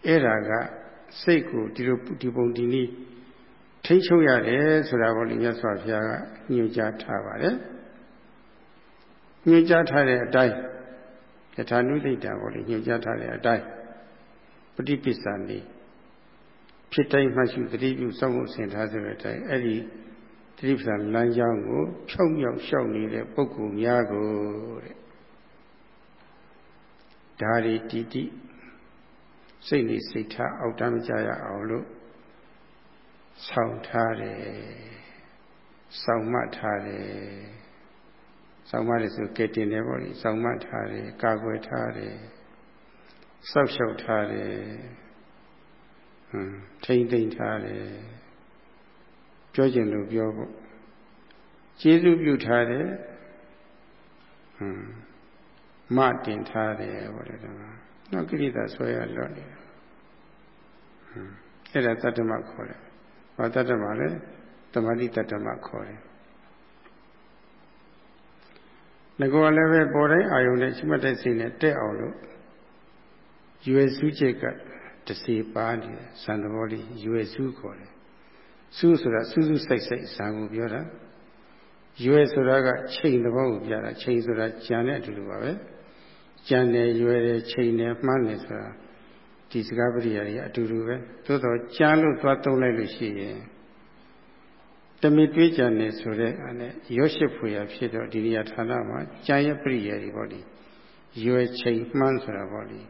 S1: အဲ့ဒါကစိတ်ကိုဒီလိုဒီပုံဒီနည်း ထိတ်ချုပ်ရတယ်ဆိုတာကိုမြတ်စွာဘုရားကညွှန်ကြားထားပါတယ်ညွှန်ကြားထားတဲ့အတိုင်းယထာနုသိတာပေါ့လေညွှန်ကြားထားတဲ့အတိုင်းပฏิပစ္ဆာနေဖြစ်တိုင်းမှရှိသတိပြုစောင့်ဖို့ဆင်ထားဆိုတဲ့အတိုင်းအဲ့ဒီသတိပ္ပံလမ်းကြောင်းကိုဖြောက်မြောက်လျှောက်နေတဲ့ပုဂ္ဂိုလ်များကိုတဲ့ဒါရီတီတိစိတ်နေစိတ်ထားအောက်တမ်းမကြရအောင်လို့ ဆောင်းထားတယ်ဆောင်းမှတ်ထားတယ်ဆောင်းမှတ်တယ်ဆိုကဲတင်တယ်ပေါ့လေဆောင်းမှတ်ထားတယ်ကာကွယ်ထားတယ်စောက်ရှောက်ထားတယ်ဟွန်းထိမ့်သိမ့်ထားတယ်ပြောကျင်လို့ပြောဖို့ကျေးဇူးပြုထားတယ်ဟွန်းမတင်ထားတယ်ပေါ့လေဒီမှာနောက်ကိရိတာဆွဲရလွတ်နေတယ်ဟွန်းအဲ့ဒါတတ္တမခေါ်တယ် ဘာတတ္တမလဲတမာတိတတ္တမခေါ်တယ်ငကောလည်းပဲပေါ်တိုင်းအာယုန်နဲ့ရှိမှတ်တဲ့စိတ်နဲ့တက်အောင်လို့ရွယ်စုချက်ကတစီပါနေတယ်ဇန်သဘောလေးရွယ်စုခေါ်တယ်စုဆိုတာစူးစူးစိုက်စိုက်ဇန်ကိုပြောတာရွယ်ဆိုတာကချိန်သဘောကိုပြတာချိန်ဆိုတာကြံတဲ့အတူတူပါပဲကြံတယ်ရွယ်တယ်ချိန်တယ်မှန်းတယ်ဆိုတာ ဒီစကားပရိယာတွေအတူတူပဲသို့တော့ကြံလို့သွားသုံးလိုက်လို့ရှိရင်တမီတွေးကြံနေဆိုတဲ့အဲ့ရောရှိဖွေရဖြစ်တော့ဒီနေရာဌာနမှာကြံရပရိယာတွေပေါ့ဒီရွယ်ချိန်မှန်းဆိုတာပေါ့ဒီ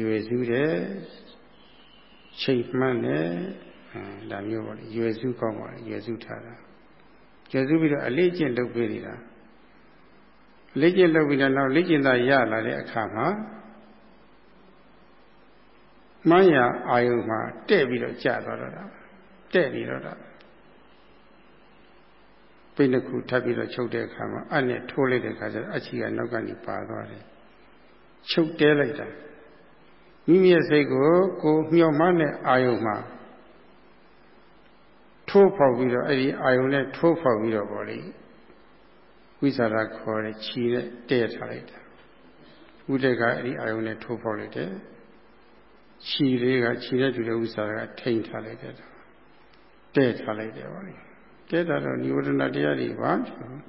S1: ရွယ်စုတယ်ချိန်မှန်းတယ်အဲဒါမျိုးပေါ့လေရွယ်စုကောင်းပါလေရွယ်စုထားတာရွယ်စုပြီးတော့အလေးကျင့်လုပ်ပေးနေတာလေ့ကျင့်လုပ်ပြီးတော့နောက်လေ့ကျင့်တာရလာတဲ့အခါမှာ မှန်းရအာယုမှာတဲ့ပြီးတော့ကြာသွားတော့တာတဲ့ပြီးတော့တာပိဏခုထပ်ပြီးတော့ချုပ်တဲ့အခါမှာအဲ့နဲ့ထိုးလိုက်တဲ့အခါကျတော့အချီကနောက်ကနေပါသွားတယ်ချုပ်တဲလိုက်တာမိမိရဲ့စိတ်ကိုကိုမျှော်မှန်းတဲ့အာယုမှာထိုးဖောက်ပြီးတော့အဲ့ဒီအာယုနဲ့ထိုးဖောက်ပြီးတော့ဗောလေဝိသရာခေါ်တဲ့ခြီနဲ့တဲ့ထားလိုက်တာဥဒကအဲ့ဒီအာယုနဲ့ထိုးဖောက်လိုက်တယ် ခြီလေးကခြီနဲ့တူတဲ့ဝိသရာကထိန်ထားလိုက်တယ်တဲ့ထားလိုက်တယ်ဗောလေတဲ့တာတော့និဝရဏတရားတွေပါဖြစ်ဟွန်း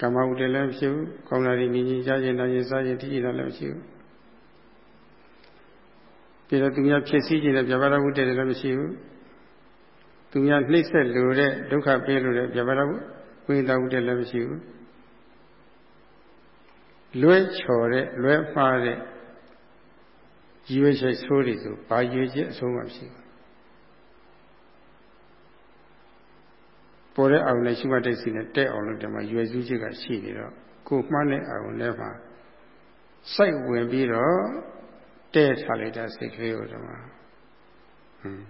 S1: ကမ္မဥတ္တလည်းဖြစ်ဘူးကောင်းတာတွေမြင်ချင်းကြားချင်းနားချင်းစားချင်းထိချင်းလည်းမရှိဘူးပြီးတော့သူများဖြစ်စည်းခြင်းနဲ့ပြဘာရဝတ္တလည်းမရှိဘူးသူများနှိမ့်ဆက်လို့တဲ့ဒုက္ခပေးလို့တဲ့ပြဘာရဝိသဝတ္တလည်းမရှိဘူးလွဲချော်တဲ့လွဲမှားတဲ့ ရွေးချက်ဆိုးတွေဆိုဘာရွေးချက်အဆုံးမှမရှိဘူးပေါ်တဲ့အာရုံနဲ့ရှိမှတ်တဲ့စီနဲ့တဲ့အောင်လို့ဒီမှာရွယ်စုချက်ကရှိနေတော့ကိုမှန်းတဲ့အာရုံထဲမှာစိုက်ဝင်ပြီးတော့တဲထားလိုက်တာစိတ်ကလေးကိုဒီမှာဟွန်း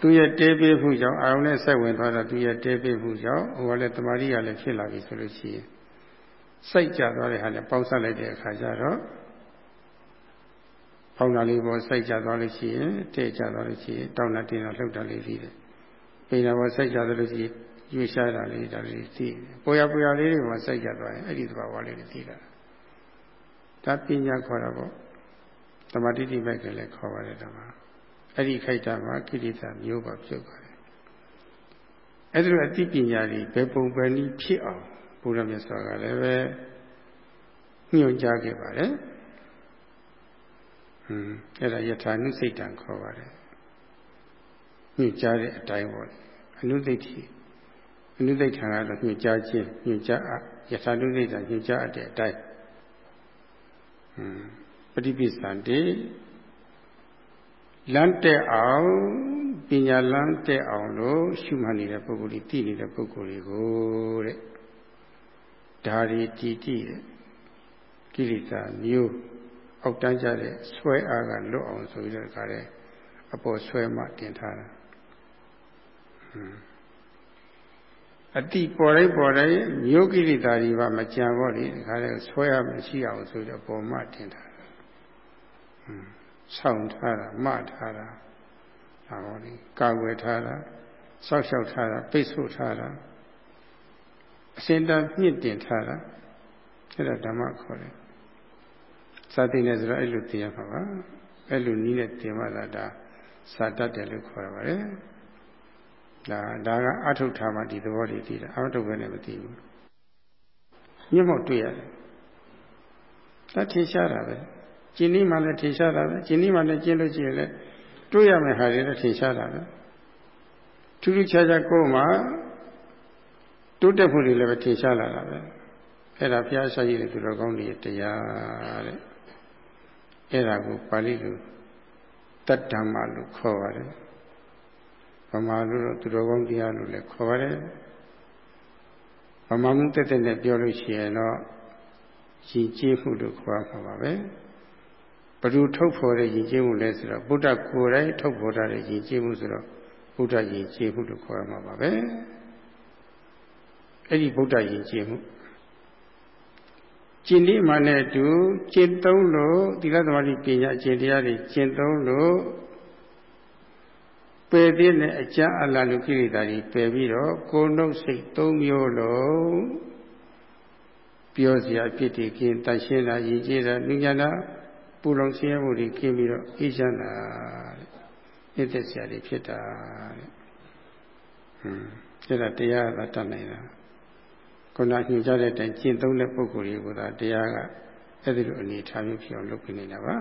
S1: သူရဲ့တဲပေးမှုကြောင့်အာရုံနဲ့စိုက်ဝင်သွားတော့သူရဲ့တဲပေးမှုကြောင့်ဟိုကလည်းတမာရီကလည်းဖြစ်လာပြီဆိုလို့ရှိရင်စိုက်ကြသွားတဲ့ဟာနဲ့ပေါင်းဆက်လိုက်တဲ့အခါကျတော့ ဖောင်းတာလေးပေါ်စိုက်ကြသွားလို့ရှိရင်တဲ့ကြသွားလို့ရှိရင်တောင်းတာတင်းတာလှုပ်တာလေးပြီးတယ်ပိန်တာပေါ်စိုက်ကြသလိုရှိရွေးရှားတာလေးဒါလေးသိပေါ်ရပေါ်ရလေးတွေမှာစိုက်ကြသွားရင်အဲ့ဒီသဘာဝလေးတွေသိတာဒါပညာခေါ်တာပေါ့သမာဓိတိမဲ့ကလည်းခေါ်ပါတယ်ဓမ္မအဲ့ဒီခိုက်တာမှာကိလေသာမျိုးပါပြုတ်ပါတယ်အဲ့ဒါလိုအသိပညာတွေဘယ်ပုံပဲနည်းဖြစ်အောင်ဘုရားမြတ်စွာကလည်းပဲညွှန်ကြားခဲ့ပါတယ် ဟွန်းအဲ့ဒါယထာနုစိတ်တံခေါ်ပါတယ်ညွှန်ကြားတဲ့အတိုင်းပေါ့အနုသိတိအနုသိဋ္ဌာကတော့ညွှန်ကြားခြင်းညွှန်ကြားအယထာနုသိဋ္ဌာညွှန်ကြားအပ်တဲ့အတိုင်းဟွန်းပฏิပိသန္တိလမ်းတက်အောင်ပညာလမ်းတက်အောင်လို့ရှုမှတ်နေတဲ့ပုဂ္ဂိုလ်ကြီးသိနေတဲ့ပုဂ္ဂိုလ်တွေကိုတဲ့ဒါရီတီတီတဲ့ကိလေသာမျိုး အောက်တန်းကြတဲ့ဆွဲအားကလွတ်အောင်ဆိုပြီးတော့ခါတဲ့အပေါ်ဆွဲမှတင်ထားတာအတိပေါ်တိုင်းပေါ်တိုင်းမျိုးကိလေသာတွေပါမကြံတော့လေဒီခါတဲ့ဆွဲအားမရှိအောင်ဆိုပြီးတော့ပေါ်မှတင်ထားတာဆောင်းထားတာမထားတာဒါဟောဒီကာကွယ်ထားတာစောက်ရှောက်ထားတာပိတ်ဆို့ထားတာအစင်တမြင့်တင်ထားတာအဲ့ဒါဓမ္မခေါ်တယ် စာသိနေဆိုတော့အဲ့လိုသိရမှာပါအဲ့လိုနီးနဲ့သင်မှသာဒါစာတတ်တယ်လို့ခေါ်ရပါတယ်ဒါဒါကအထုတ်ထားမှဒီသဘောတွေသိတာအထုတ်ပဲနဲ့မသိဘူးညမောက်တွေ့ရတယ်ဒါထင်ရှားတာပဲကျင်းနည်းမှလည်းထင်ရှားတာပဲကျင်းနည်းမှလည်းကျင်းလို့ရှိရင်လည်းတွေ့ရမယ့်ဟာတွေလည်းထင်ရှားတာပဲထူးထူးခြားခြားကိုယ်မှာတိုးတက်မှုတွေလည်းပဲထင်ရှားလာတာပဲအဲ့ဒါဘုရားရှိခိုးတဲ့သူတော်ကောင်းတွေတရားတဲ့ အဲ့ဒါကိုပါဠိလိုတတ္တမလို့ခေါ်ပါတယ်ဗမာလိုတော့သူတော်ကောင်းတရားလို့လည်းခေါ်ပါတယ်ဗမာမှုတက်တက်နဲ့ပြောလို့ရှိရင်တော့ရည်ကြည်မှုလို့ခေါ်မှာပါပဲဘ누구ထုတ်ဖော်တဲ့ရည်ကြည်မှုလဲဆိုတော့ဗုဒ္ဓကိုယ်တိုင်ထုတ်ဖော်တဲ့ရည်ကြည်မှုဆိုတော့ဗုဒ္ဓရည်ကြည်မှုလို့ခေါ်မှာပါပဲအဲ့ဒီဗုဒ္ဓရည်ကြည်မှု ကျင့်ဒီမှနဲ့တူကျင့်သုံးလို့သီလသမာဓိပညာကျင့်တရားတွေကျင့်သုံးလို့ပယ်သေးတဲ့အကျအလလူကိလေသာတွေပယ်ပြီးတော့ကိုယ်နှုတ်စိတ်သုံးမျိုးလုံးပြောစရာဖြစ်တည်ခြင်းတန်ရှင်းတာရည်ကြည်တာဉာဏ်တာပူလောင်ဆင်းရဲမှုတွေကျင်းပြီးတော့အေးချမ်းတာတဲ့နှစ်သက်စရာတွေဖြစ်တာတဲ့ဟွန်းအဲ့ဒါတရားကတတ်နိုင်တာ ခုနညွှန်ကြားတဲ့အတိုင်းကျင့်သုံးတဲ့ပုဂ္ဂိုလ်တွေကတရားကအဲ့ဒီလိုအနေထားမျိုးဖြစ်အောင်လုပ်ပြနေတာပါ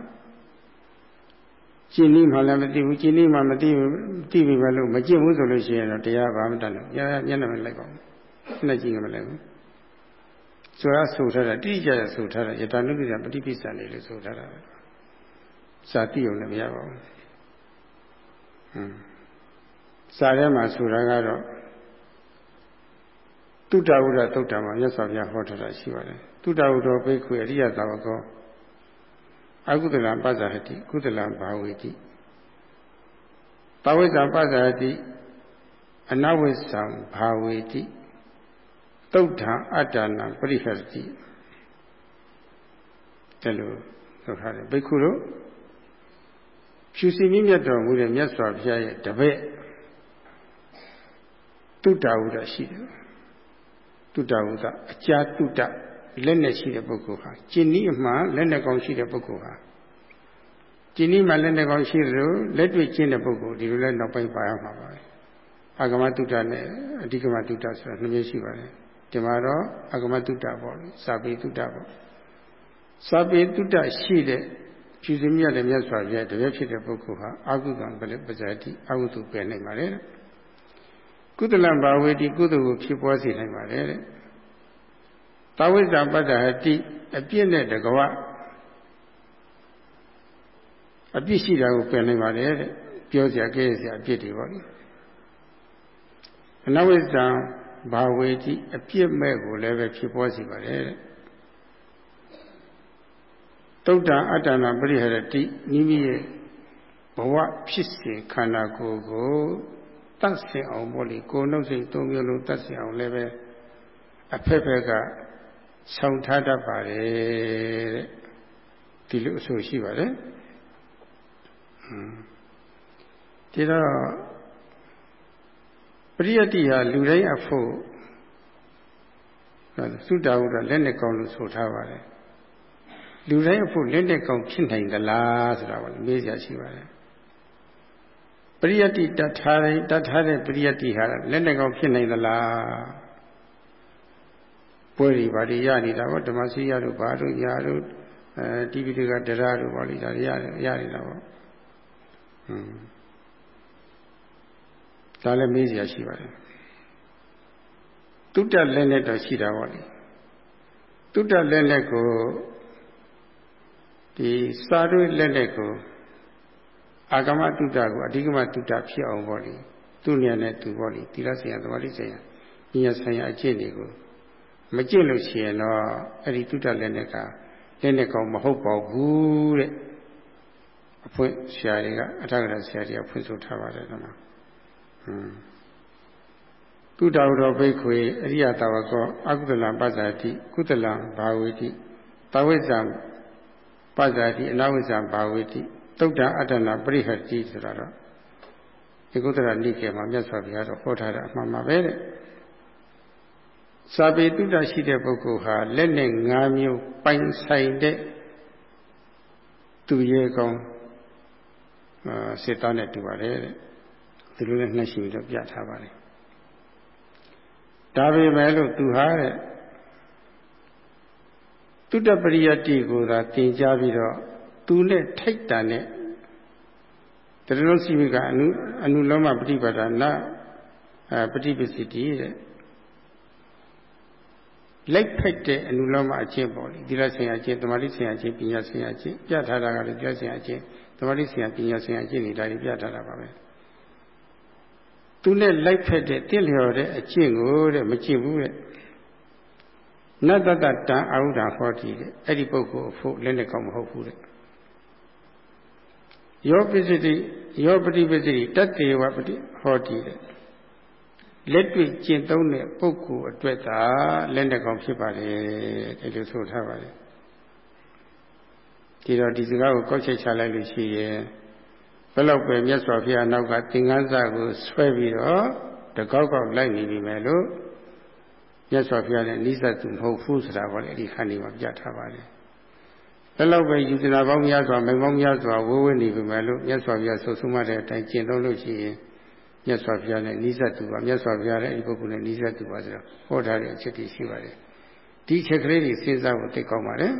S1: ကျင့်နည်းမှလည်းမသိဘူးကျင့်နည်းမှမသိဘူးသိပြီပဲလို့မကျင့်ဘူးဆိုလို့ရှိရင်တော့တရားဘာမှတတ်လို့ညညနေမလိုက်ပါဘူးနှစ်ကြည့်မလိုက်ဘူးဆိုရဆိုထားတာတိကျကျဆိုထားတာယတနုပိသပฏิပိစ္ဆာနေလို့ဆိုထားတာစာတိုံလည်းမရပါဘူးဟွန်းစာထဲမှာဆိုတာကတော့ တုတ္တဝုဒသုတ်တံမှာမြတ်စွာဘုရားဟောထားတာရှိပါတယ်တုတ္တဝုဒဘိက္ခုအရိယသာဝကောအကုသလံပဇာဟတိကုသလံဘာဝေတိပဝိဇ္ဇာပဇာဟတိအနဝိဇ္ဇံဘာဝေတိသုတ်ထံအတ္တနာပရိဟရတိတယ်လို့ဆိုထားတယ်ဘိက္ခုတို့ဖြူစီမြင့်မြတ်တော်မူတဲ့မြတ်စွာဘုရားရဲ့တပည့်တုတ္တဝုဒရှိတယ် တုတ္တဝုဒအကြာတုတ္တလက်နဲ့ရှိတဲ့ပုဂ္ဂိုလ်ဟာကျင်နည်းအမှန်လက်နဲ့ကောင်းရှိတဲ့ပုဂ္ဂိုလ်ဟာကျင်နည်းမှလက်နဲ့ကောင်းရှိသလိုလက်တွေ့ကျင့်တဲ့ပုဂ္ဂိုလ်ဒီလိုလဲနောက်ပိုင်းပါရမှာပါပဲအာဂမတုတ္တနဲ့အဓိကမတုတ္တဆိုတာနှစ်မျိုးရှိပါတယ်ဒီမှာတော့အာဂမတုတ္တပေါ့လေစာပေတုတ္တပေါ့စာပေတုတ္တရှိတဲ့ဖြူစင်မြတ်တဲ့မြတ်စွာဘုရားတပည့်ဖြစ်တဲ့ပုဂ္ဂိုလ်ဟာအာဟုကံပလပဇာတိအာဟုတုပယ်နိုင်ပါလေ ကုသလဘာဝေတိကုသိုလ်ကိုဖြစ်ပွားစေနိုင်ပါလေတဲ့တဝိဇ္ဇာပတ္တဟတိအပြစ်နဲ့တကဝအပြစ်ရှိတာကိုပယ်နိုင်ပါလေတဲ့ပြောစရာကြဲစရာအပြစ်တွေပေါ့လေအနဝိဇ္ဇာဘာဝေတိအပြစ်မဲ့ကိုလည်းပဲဖြစ်ပွားစေပါလေတဲ့တုတ်တံအတ္တနာပရိဟရတိမိမိရဲ့ဘဝဖြစ်စဉ်ခန္ဓာကိုယ်ကို တတ်ဆင်အောင်ပေါ့လေကိုယ်နှုတ်စိတ်သုံးမျိုးလုံးတတ်ဆင်အောင်လည်းပဲအဖက်ဖက်ကဆောင်ထားတတ်ပါတယ်တဲ့ဒီလိုအဆိုရှိပါတယ်ဒီတော့ပရိယတ္တိဟာလူတိုင်းအဖို့သုတ္တဝုဒလက်နဲ့ကောင်းလို့ဆိုထားပါတယ်လူတိုင်းအဖို့လက်နဲ့ကောင်းဖြစ်နိုင်သလားဆိုတာကိုမေးစရာရှိပါတယ်ဘ ရိယတ္တိတတ်ထားတဲ့တတ်ထားတဲ့ပရိယတ္တိဟာလက်နဲ့ကောင်းဖြစ်နိုင်သလားပွဲတွေဘာတွေရနေတာပေါ့ဓမ္မစီရတို့ဘာတို့ညာတို့အဲတိပိဋကဒရတို့ဘာလို့ဒါရရနေတာပေါ့ဟွန်းဒါလည်းမေးစရာရှိပါတယ်တုတ္တလက်နဲ့တော့ရှိတာပေါ့လေတုတ္တလက်လက်ကိုဒီစာတို့လက်လက်ကို အာဂမတုတ္တကိုအဓိကမတုတ္တဖြစ်အောင်ပေါ့လေသူ့ဉာဏ်နဲ့သူပေါ့လေသီလဆိုင်ရာသမာဓိဆိုင်ရာဉာဏ်ဆိုင်ရာအကျင့်တွေကိုမကျင့်လို့ရှိရင်တော့အဲ့ဒီတုတ္တလက်နဲ့ကလက်နဲ့ကောင်မဟုတ်ပါဘူးတဲ့အဖွင့်ဆရာတွေကအထက်ကရာဆရာတွေကဖွင့်ဆိုထားပါတယ်ကွာဟွန်းတုတ္တဝရောဘိက္ခွေအရိယတဝကောအကုသလပဇ္ဇာတိကုသလဘာဝေတိတဝိဇ္ဇံပဇ္ဇာတိအနဝိဇ္ဇံဘာဝေတိ တုတ်တအတ္တနာပရိဟတ်တိဆိုတာတော့ဒီကုသလနိကေမှာမြတ်စွာဘုရားတော့ဟောထားတာအမှန်ပါပဲတဲ့စာပေတုတ္တရှိတဲ့ပုဂ္ဂိုလ်ဟာလက်နဲ့၅မျိုးပိုင်ဆိုင်တဲ့သူရဲကောင်းအာစေတနဲ့တူပါတယ်တဲ့ဒီလိုနဲ့နှက်ရှိပြီးတော့ပြထားပါတယ်ဒါပေမဲ့လို့သူဟာတဲ့တုတ္တပရိယတ္တိကိုသာသင်ကြားပြီးတော့ သူနဲ့ထိုက်တန်တဲ့တရလုံးစီမိကအနုအနုလောမပฏิပဒါနာပฏิပစ္စည်းတည်တဲ့လိုက်ဖက်တဲ့အနုလောမအကျင့်ပေါ့လေဒီလဆင်အကျင့်တမာတိဆင်အကျင့်ပညာဆင်အကျင့်ပြထားတာကလည်းဒီလဆင်အကျင့်တမာတိဆင်ပညာဆင်အကျင့်တွေဒါတွေပြထားတာပါပဲသူနဲ့လိုက်ဖက်တဲ့တင့်လျော်တဲ့အကျင့်ကိုတဲ့မကျင့်ဘူးတဲ့နတ္တတတံအာဟုဒဟောတိတဲ့အဲ့ဒီပုဂ္ဂိုလ်ဖို့လက်နဲ့ကောင်းမဟုတ်ဘူးတဲ့ ယောပစ္စတိယောပฏิပစ္စတိတတ္တေဝပတိဟောတိတဲ့လက်တွေ့ကျင့်သုံးတဲ့ပုဂ္ဂိုလ်အတွက်သာလက်နဲ့ကောင်းဖြစ်ပါတယ်ဒီလိုဆိုထားပါတယ်ဒီတော့ဒီစကားကိုကောက်ချက်ချလိုက်လို့ရှိရင်ဘယ်လောက်ပဲမြတ်စွာဘုရားနောက်ကသင်္ကန်းစာကိုဆွဲပြီးတော့တကောက်ကောက်လိုက်နေပြီမယ်လို့မြတ်စွာဘုရားနဲ့နိစ္စသူမဟုတ်ဘူးဆိုတာပေါ့လေဒီခန္ဒီမှာပြထားပါတ ယ်ဘယ်လောက်ပဲယူဇနာပေါင်းများစွာမိန်ပေါင်းများစွာဝေဝေနေပြီမယ်လို့မြတ်စွာဘုရားဆိုဆုံးမတဲ့အတိုင်းကျင့်သုံးလို့ရှိရင်မြတ်စွာဘုရားနဲ့နိစ္စသူပါမြတ်စွာဘုရားရဲ့ဒီပုဂ္ဂိုလ်နဲ့နိစ္စသူပါဆိုတော့ဟောထားတဲ့အချက်တွေရှိပါတယ်ဒီအချက်ကလေးတွေစဉ်းစားဖို့သိကောင်းပါတယ်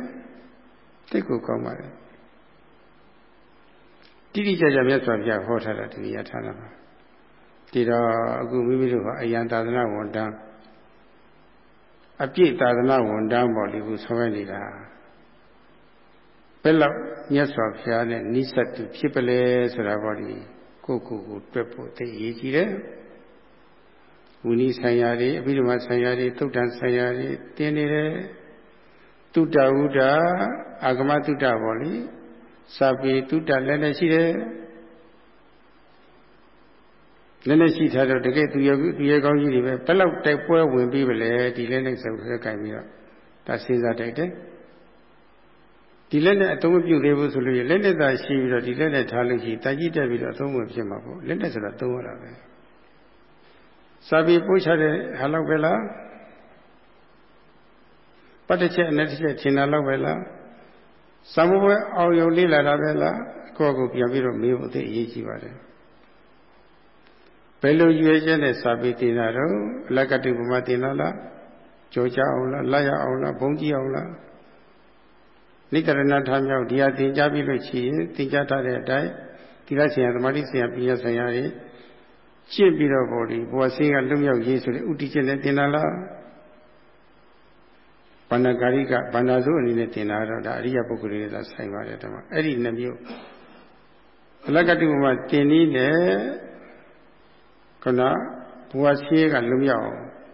S1: သိကိုကောင်းပါတယ်တိတိကျကျမြတ်စွာဘုရားဟောထားတာဒီနေရာထားတာပါဒီတော့အခုမိမိတို့ကအယံသာသနာဝန်တန်းအပြည့်သာသနာဝန်တန်းပေါ်ဒီခုဆောင်ရနေတာ ဘယ်လောက်မြတ်စွာဘုရားနဲ့နိစ္စတူဖြစ်ပလဲဆိုတာပေါ့ဒီကိုကိုကိုတွက်ဖို့သိအရေးကြီးတယ်ဝိနည်းဆိုင်ရာတွေအဘိဓမ္မာဆိုင်ရာတွေသုတ်တန်ဆိုင်ရာတွေတင်းနေတယ်တုတ္တဝုဒ္ဓအာဂမတုတ္တပေါ့လေစာပေတုတ္တလည်းလည်းရှိတယ်လည်းလည်းရှိထားတော့တကယ်သူရသူရကောင်းကြီးတွေပဲဘယ်လောက်တိုက်ပွဲဝင်ပြီးပလဲဒီလည်းနဲ့စုံဆွဲကြိုင်ပြီးတော့ဒါစဉ်းစားတိုက်တယ် ဒီလက်နဲ့အသုံးမပြုသေးဘူးဆိုလို့ရလက်နဲ့သာရှိပြီးတော့ဒီလက်နဲ့ထားလို့ရှိတာကြီးတက်ပြီးတော့အသုံးဝင်ဖြစ်မှာပေါ့လက်နဲ့ဆိုတာသုံးရတာပဲစာပေပို့ချတဲ့ဟာလောက်ပဲလားပတ်တစ်ချက်နဲ့တစ်ချက်ထင်တာလောက်ပဲလားသံဘဝအောင်ယုံလေးလာတာပဲလားကိုယ့်ကိုပြန်ပြီးတော့မေးဖို့သိအရေးကြီးပါတယ်ဘယ်လိုရွေးချက်နဲ့စာပေတင်တာတော့အလကတိပမာတင်တာလားကြောကြအောင်လားလက်ရအောင်လားဘုံကြည့်အောင်လား နိတရဏထားမြောက်ဒီဟာသင်ကြားပြီးလို့ရှိရင်သင်ကြားထားတဲ့အတိုင်းသီလဆရာသမာဓိဆရာပညာဆရာတွေရှင်းပြီးတော့ပေါ်ဒီဘဝဆင်းကလွတ်မြောက်ရေးဆိုတဲ့ဥတီချက်နဲ့သင်တာလားဗန္ဒကာရိကဗန္ဒာစုအနေနဲ့သင်တာတော့ဒါအရိယပုဂ္ဂိုလ်တွေကဆိုင်ပါတယ်တမအဲ့ဒီနှမျိုးအလကတိဘုမှာတင်နည်းနဲ့ခုနဘဝဆင်းကလွတ်မြောက်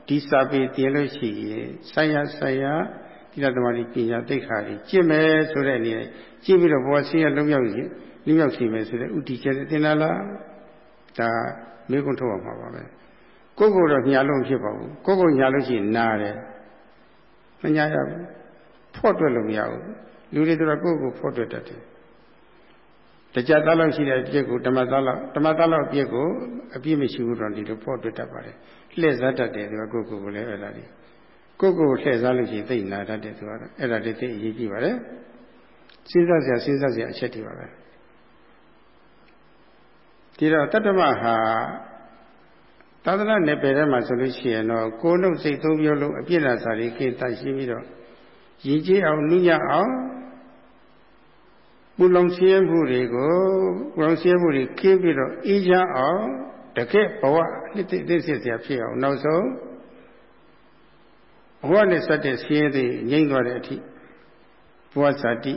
S1: ဒီစာပေတင်လို့ရှိရင်ဆိုင်ရဆိုင်ရ သီလသမာဓိပညာသိက္ခာတွေကျင့်မယ်ဆိုတဲ့အနေနဲ့ကျင့်ပြီးတော့ဘဝဆင်းရဲလုံးရောက်ရင်လုံးရောက်စီမယ်ဆိုတဲ့ဥတီချက်သင်လာလားဒါမေးခွန်းထုတ်အောင်ပါပါပဲကိုယ့်ကိုယ်တော့ညာလို့ဖြစ်ပါဘူးကိုယ့်ကိုယ်ညာလို့ရှိရင်နာတယ်မညာရဘူးဖော့တွက်လို့မရဘူးလူတွေတော့ကိုယ့်ကိုယ်ဖော့တွက်တတ်တယ်တကြသားလောက်ရှိတဲ့အပြစ်ကိုဓမ္မသားလောက်ဓမ္မသားလောက်အပြစ်ကိုအပြစ်မရှိဘူးတော့ဒီလိုဖော့တွက်တတ်ပါတယ်လှည့်စားတတ်တယ်ဒီကကိုယ့်ကိုယ်ကိုလည်းအဲ့ဒါလေး ကိုယ့်ကိုယ်လှည့်စားလို့ရှိရင်သိနာတတ်တယ်သူကတော့အဲ့ဒါလေးသိအရေးကြီးပါတယ်စဉ်းစားစရာစဉ်းစားစရာအချက်တွေပါပဲဒီဒီတော့တတ္တမဟာသာသနာနယ်ပယ်ထဲမှာဆိုလို့ရှိရင်တော့ကိုယ်နှုတ်စိတ်သုံးမျိုးလုံးအပြည့်အစုံတွေကိတရှိပြီးတော့ရည်ကြည်အောင်နှုညအောင်ပူလောင်ဆင်းရဲမှုတွေကိုပူလောင်ဆင်းရဲမှုတွေခင်းပြီးတော့အေးချမ်းအောင်တကယ့်ဘဝနှစ်သိသိစစ်စရာဖြစ်အောင်နောက်ဆုံး ဘဝနဲ့ဆက်တဲ့ဆင်းရဲတွေငြိမ့်သွားတဲ့အထိဘဝဇာတိ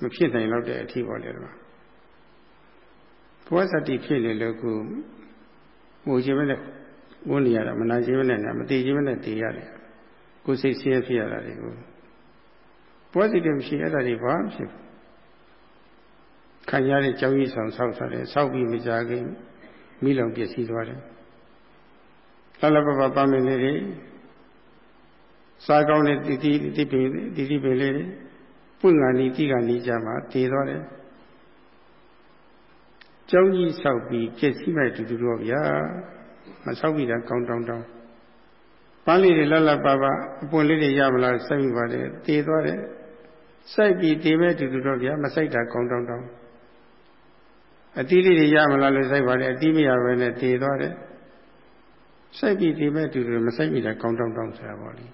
S1: မဖြစ်နိုင်တော့တဲ့အထိပေါ့လေဒီမှာဘဝဇာတိဖြစ်နေလို့ခုငိုခြင်းမနဲ့ဝန်းနေရတာမနာခြင်းမနဲ့မသိခြင်းမနဲ့တည်ရတယ်ကိုယ်စိတ်ဆင်းရဲဖြစ်ရတာတွေကိုဘဝဇာတိမရှိအဲ့ဒါတွေဘာမှဖြစ်ဘူးခံရတဲ့ကြောင်းကြီးဆောင်ဆောက်ထားတယ်ဆောက်ပြီးမကြခင်မိလောင်ပျက်စီးသွားတယ်လလပပပမင်းလေးတွေ စားကောင်းတဲ့တိတိတိပင်တိတိပင်လေးတွေပွင့်ကနေတိကနေကြမှာတည်သွားတယ်ကျောင်းကြီးဆောက်ပြီးပျက်စီးမဲ့တူတူတော့ဗျာမဆောက်ပြီးတာကောင်းတောင်းတောင်းပန်းလေးတွေလလပပအပွင့်လေးတွေရမလားစိုက်ပြီးပါတယ်တည်သွားတယ်စိုက်ပြီးတည်မဲ့တူတူတော့ဗျာမစိုက်တာကောင်းတောင်းတောင်းအတီးလေးတွေရမလားလို့စိုက်ပါတယ်အတီးမရဘဲနဲ့တည်သွားတယ်စိုက်ပြီးတည်မဲ့တူတူမစိုက်မိတာကောင်းတောင်းတောင်းဆိုတာပေါ့လေ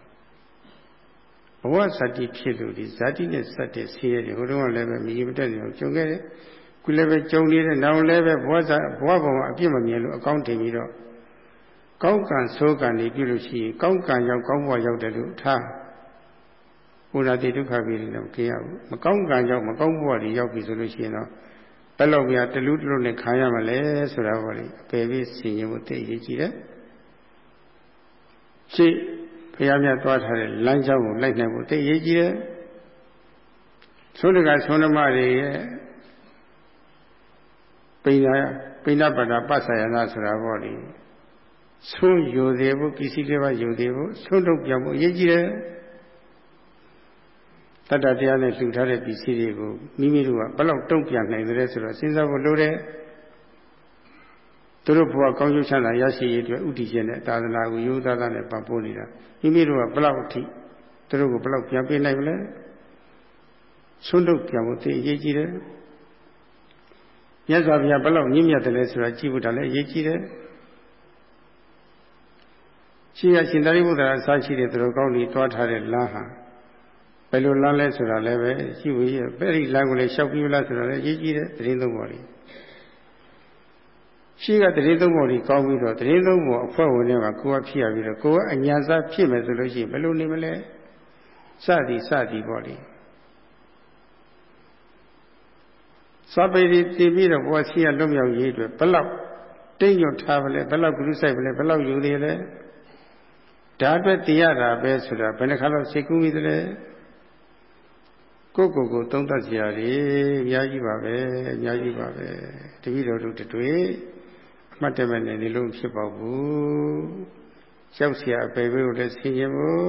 S1: ဘဝဇာတိဖြစ်လို့ဒီဇာတိနဲ့စက်တဲ့ဆင်းရဲတွေဟိုတုန်းကလည်းပဲမြည်မတက်နေအောင်ကြုံခဲ့တယ်ခုလည်းပဲကြုံနေတဲ့နောင်လည်းပဲဘဝဇာဘဝဘုံအပြစ်မမြင်လို့အကောင်းတင်ပြီးတော့ကောင်းကံဆိုးကံတွေပြုလို့ရှိရင်ကောင်းကံရောက်ကောင်းဘဝရောက်တယ်လို့ထားဘုရားတိဒုက္ခပြည်တွေတော့မကြည့်ရဘူးမကောင်းကံရောက်မကောင်းဘဝတွေရောက်ပြီဆိုလို့ရှိရင်တော့ဘယ်လောက်များတလူးတလူးနဲ့ခံရမလဲဆိုတာပေါ့လေအပေပြီးဆင်ခြင်ဖို့သိအရေးကြီးတယ်ရှိဘု ရားမြတ်သွားထားတဲ့လမ်းကြောင်းကိုလိုက်နိုင်ဖို့သိအရေးကြီးတယ်သုဒကသုနမတွေရဲ့ပိဏပိဏပဒပသယနာဆိုတာပေါ့လေဆုံးယူသေးဖို့ပစ္စည်းလေးပါယူသေးဖို့ဆုံးထုတ်ပြောင်းဖို့အရေးကြီးတယ်တတ္တတရားနဲ့လှူထားတဲ့ပစ္စည်းတွေကိုမိမိတို့ကဘယ်လောက်တုံ့ပြန်နိုင်သလဲဆိုတော့စဉ်းစားဖို့လိုတယ် သူတို့ဘဝကောင်းကျိုးချမ်းသာရရှိရေးအတွက်ဥတည်ခြင်းနဲ့သာသနာကိုရိုးသားသားနဲ့ပံ့ပိုးနေတာမိမိတို့ကဘယ်လောက်အထိသူတို့ကိုဘယ်လောက်ပြန်ပေးနိုင်မလဲဆုံးထုတ်ပြန်ဖို့သိအရေးကြီးတယ်မြတ်စွာဘုရားဘယ်လောက်ညဉ့်မြတ်တယ်လဲဆိုတာကြည့်ဖို့ဒါလည်းအရေးကြီးတယ်ရှိရရှင်သာရိပုတ္တရာအစားရှိတဲ့သူတို့ကောင်းကြီးတွားထားတဲ့လမ်းဟာဘယ်လိုလမ်းလဲဆိုတာလည်းပဲရှိဝေးရပဲဒီလမ်းကိုလည်းရှောက်ပြီးလားဆိုတာလည်းအရေးကြီးတယ်တရင်သုံးပါးလေး ရှိကတရင်သုံးပါးလေးကောင်းပြီးတော့တရင်သုံးပါးအဖွဲ့ဝင်တွေမှာကိုယ်ကဖြစ်ရပြီးတော့ကိုယ်ကအညာစားဖြစ်မယ်ဆိုလို့ရှိရင်ဘယ်လိုနေမလဲစသည်စသည်ပေါ့လေစပေဒီတည်ပြီးတော့ဘဝရှိရလွတ်မြောက်ရေးအတွက်ဘလောက်တိတ်ညွတ်ထားပါလဲဘလောက်ဂရုစိုက်ပါလဲဘလောက်ယူသေးလဲဒါအတွက်တရားတာပဲဆိုတာဘယ်နှခါလောက်စိတ်ကူးမိသလဲကိုယ့်ကိုယ်ကိုသုံးသပ်စရာတွေအများကြီးပါပဲအများကြီးပါပဲတပည့်တော်တို့တွေ့အ မှတ်တမဲ့နဲ့နေလို့ဖြစ်ပါဘူးရောက်เสียအပေပေးလို့လည်းဆင်ခြင်ဖို့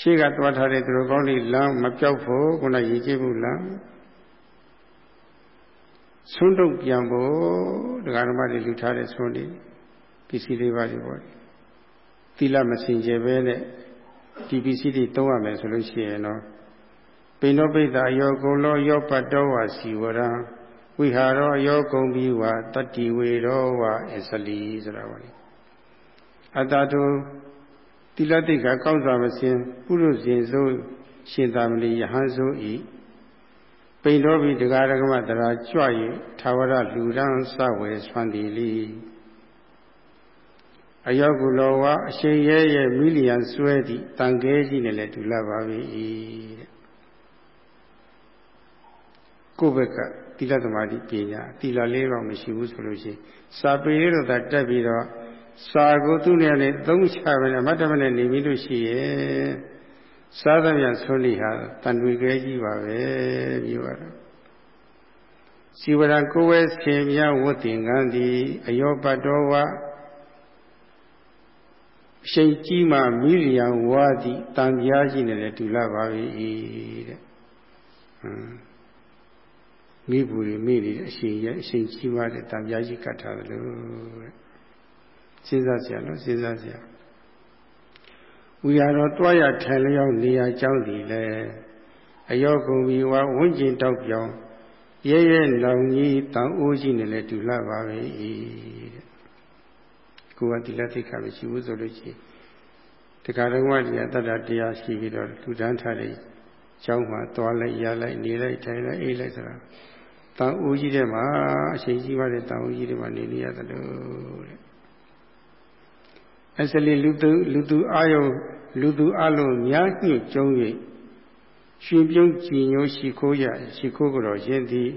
S1: ရှေ့ကတွားထားတဲ့သူတို့ကောင်းလေးလမ်းမပြောက်ဖို့ခုနရည်ကြည်မှုလမ်းဆွန်းတုတ်ပြန်ဖို့ဒကာဓမ္မတွေလူထားတဲ့ဆွန်းတွေပစ္စည်းလေးပါးတွေပေါ့သီလမစင်ကြယ်ပဲနဲ့ဒီပစ္စည်းတွေသုံးရမယ်ဆိုလို့ရှိရင်တော့ပိဏောပိသယောကုလောယောပတ္တောဝစီဝရံ ဝိဟာရောယောကုံပြီးဝတတ္တိဝေရောဝအစလီဆိုတာပါလေအတ္တတုတိလတိကကောင်းစွာမစင်ပုရုဇဉ်ဆိုရှင်သာမဏေယဟန်ဆိုဤပိဏောပိဒကာရကမတရာကြွ၍သာဝရလူရန်စဝေဆွမ်းတိလီအယောကုလောဝအရှိန်ရဲရဲမိလျံဆွဲသည့်တန်ခဲကြီးနဲ့လည်းတူလာပါပြီတဲ့ကိုယ့်ဘက်က သီလသမာဓိပညာသီလလေးတော့မရှိဘူးဆိုလို့ရှိရင်စာပေလေးတော့တက်ပြီးတော့စာကိုသူ့နဲ့လည်းသုံးချပဲနဲ့မတ်တမနဲ့နေပြီးလို့ရှိရဲ့စားသမျှဆွလိဟာတန်တွေခဲကြီးပါပဲပြောရတော့စီဝရကိုဝဲဆင်မြဝတ်တင်ကံသည်အယောပတ္တောဝအရှိန်ကြီးမှမိရိယံဝါသည့်တန်ပြားရှိနေတဲ့ဒူလာပါပြီတဲ့ဟမ် မိဘူးတွေမိနေတဲ့အရှိန်ရဲ့အရှိန်ကြီးမှတဲ့တန်ပြားကြီးကတ်ထားတယ်လို့တဲ့စဉ်းစားစရာနော်စဉ်းစားစရာဝီရတော်တွားရထိုင်လျောင်းနေရာကြောင်းစီလဲအယောကုံဘီဝါဝန်းကျင်တောက်ပြောင်းရဲရဲလောင်ကြီးတောင်အိုးကြီးနဲ့လည်းတူလှပါပဲတဲ့ကိုယ်ကတိလသိက္ခာမရှိဘူးဆိုလို့ရှိရင်တခါတော့ကဒီအတ္တတရားရှိပြီးတော့လူတန်းထားတဲ့ကျောင်းမှာသွားလိုက်ရလိုက်နေလိုက်ထိုင်လိုက်အိပ်လိုက်ဆိုတာ တောင်ဦးကြီးထဲမှာအချိန်ကြီးပါတဲ့တောင်ဦးကြီးထဲမှာနေနေရတယ်လို့တဲ့အစလီလူသူလူသူအာယုလူသူအလုံးများညှိကျုံ၍ရှင်ပြုံးကြည်ညိုရှိခိုးရရှိခိုးကြတော်ရှင်သည်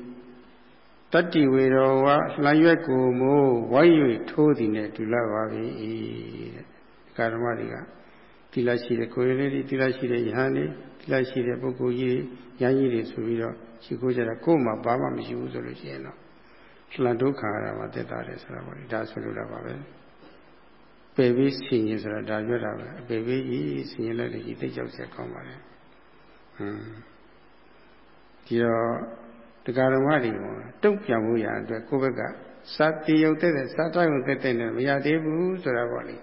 S1: တတ္တိဝေရောဝလှန်ရွက်ကိုမိုးဝိုင်း၍ထိုးသည်နဲ့တူလာပါပြီတဲ့ကာရမတွေကတိလရှိတဲ့ကိုယ်ရည်တွေတိလရှိတဲ့ယဟန်တွေတိလရှိတဲ့ပုဂ္ဂိုလ်ကြီးရဟန်းကြီးတွေဆိုပြီးတော့ ရှိခိုးကြတာကိုယ်မှဘာမှမရှိဘူးဆိုလို့ရှိရင်တော့လှန်ဒုက္ခရမှာတက်တာတယ်ဆိုတာပေါ့ဒါဆိုလိုတာပါပဲပယ်ပြီးဆင်ရင်ဆိုတာဒါပြောတာပဲအပယ်ပြီးကြီးဆင်ရင်လည်းဒီသိကြောက်ဆက်ကောင်းပါလေဟွန်းဒီတော့တရားဓမ္မတွေကိုတုံ့ပြန်ဖို့ရအတွက်ကိုယ့်ဘက်ကစာတိယုတ်တဲ့စာတယုတ်တဲ့နဲ့မရသေးဘူးဆိုတာပေါ့လေ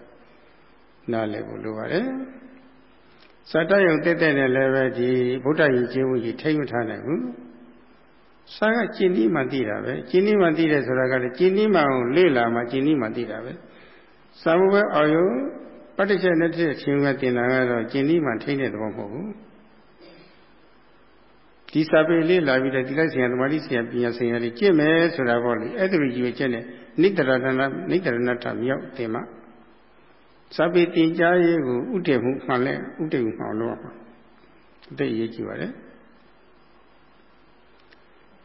S1: နားလည်ဖို့လိုပါတယ်စာတယုတ်တဲ့တဲ့နဲ့လည်းပဲဒီဗုဒ္ဓရင်ကျေးဝကြီးထိမ့်မထားနိုင်ဘူး စာကကျင်နီးမှသိတာပဲကျင်နီးမှသိတယ်ဆိုတာကလည်းကျင်နီးမှအောင်လေ့လာမှကျင်နီးမှသိတာပဲစာမဘဲအောင်ယုပဋိစ္စနဲ့တဲ့ချင်းကတင်တာကတော့ကျင်နီးမှထိမ့်တဲ့သဘောမဟုတ်ဘူးဒီစာပေလေးလာပြီးတော့ဒီလိုက်ဆရာသမာဓိဆရာပညာဆရာတွေကျင့်မယ်ဆိုတာပေါ့လေအဲ့ဒီလိုကြီးပဲကျင့်တယ်နိတ္တရဏနိတ္တရဏထမြောက်တင်မှစာပေတင်ကြားရေးကိုဥတည်မှုမှန်လဲဥတည်မှုမှန်လို့ပါအသိရေးကြည့်ပါလေ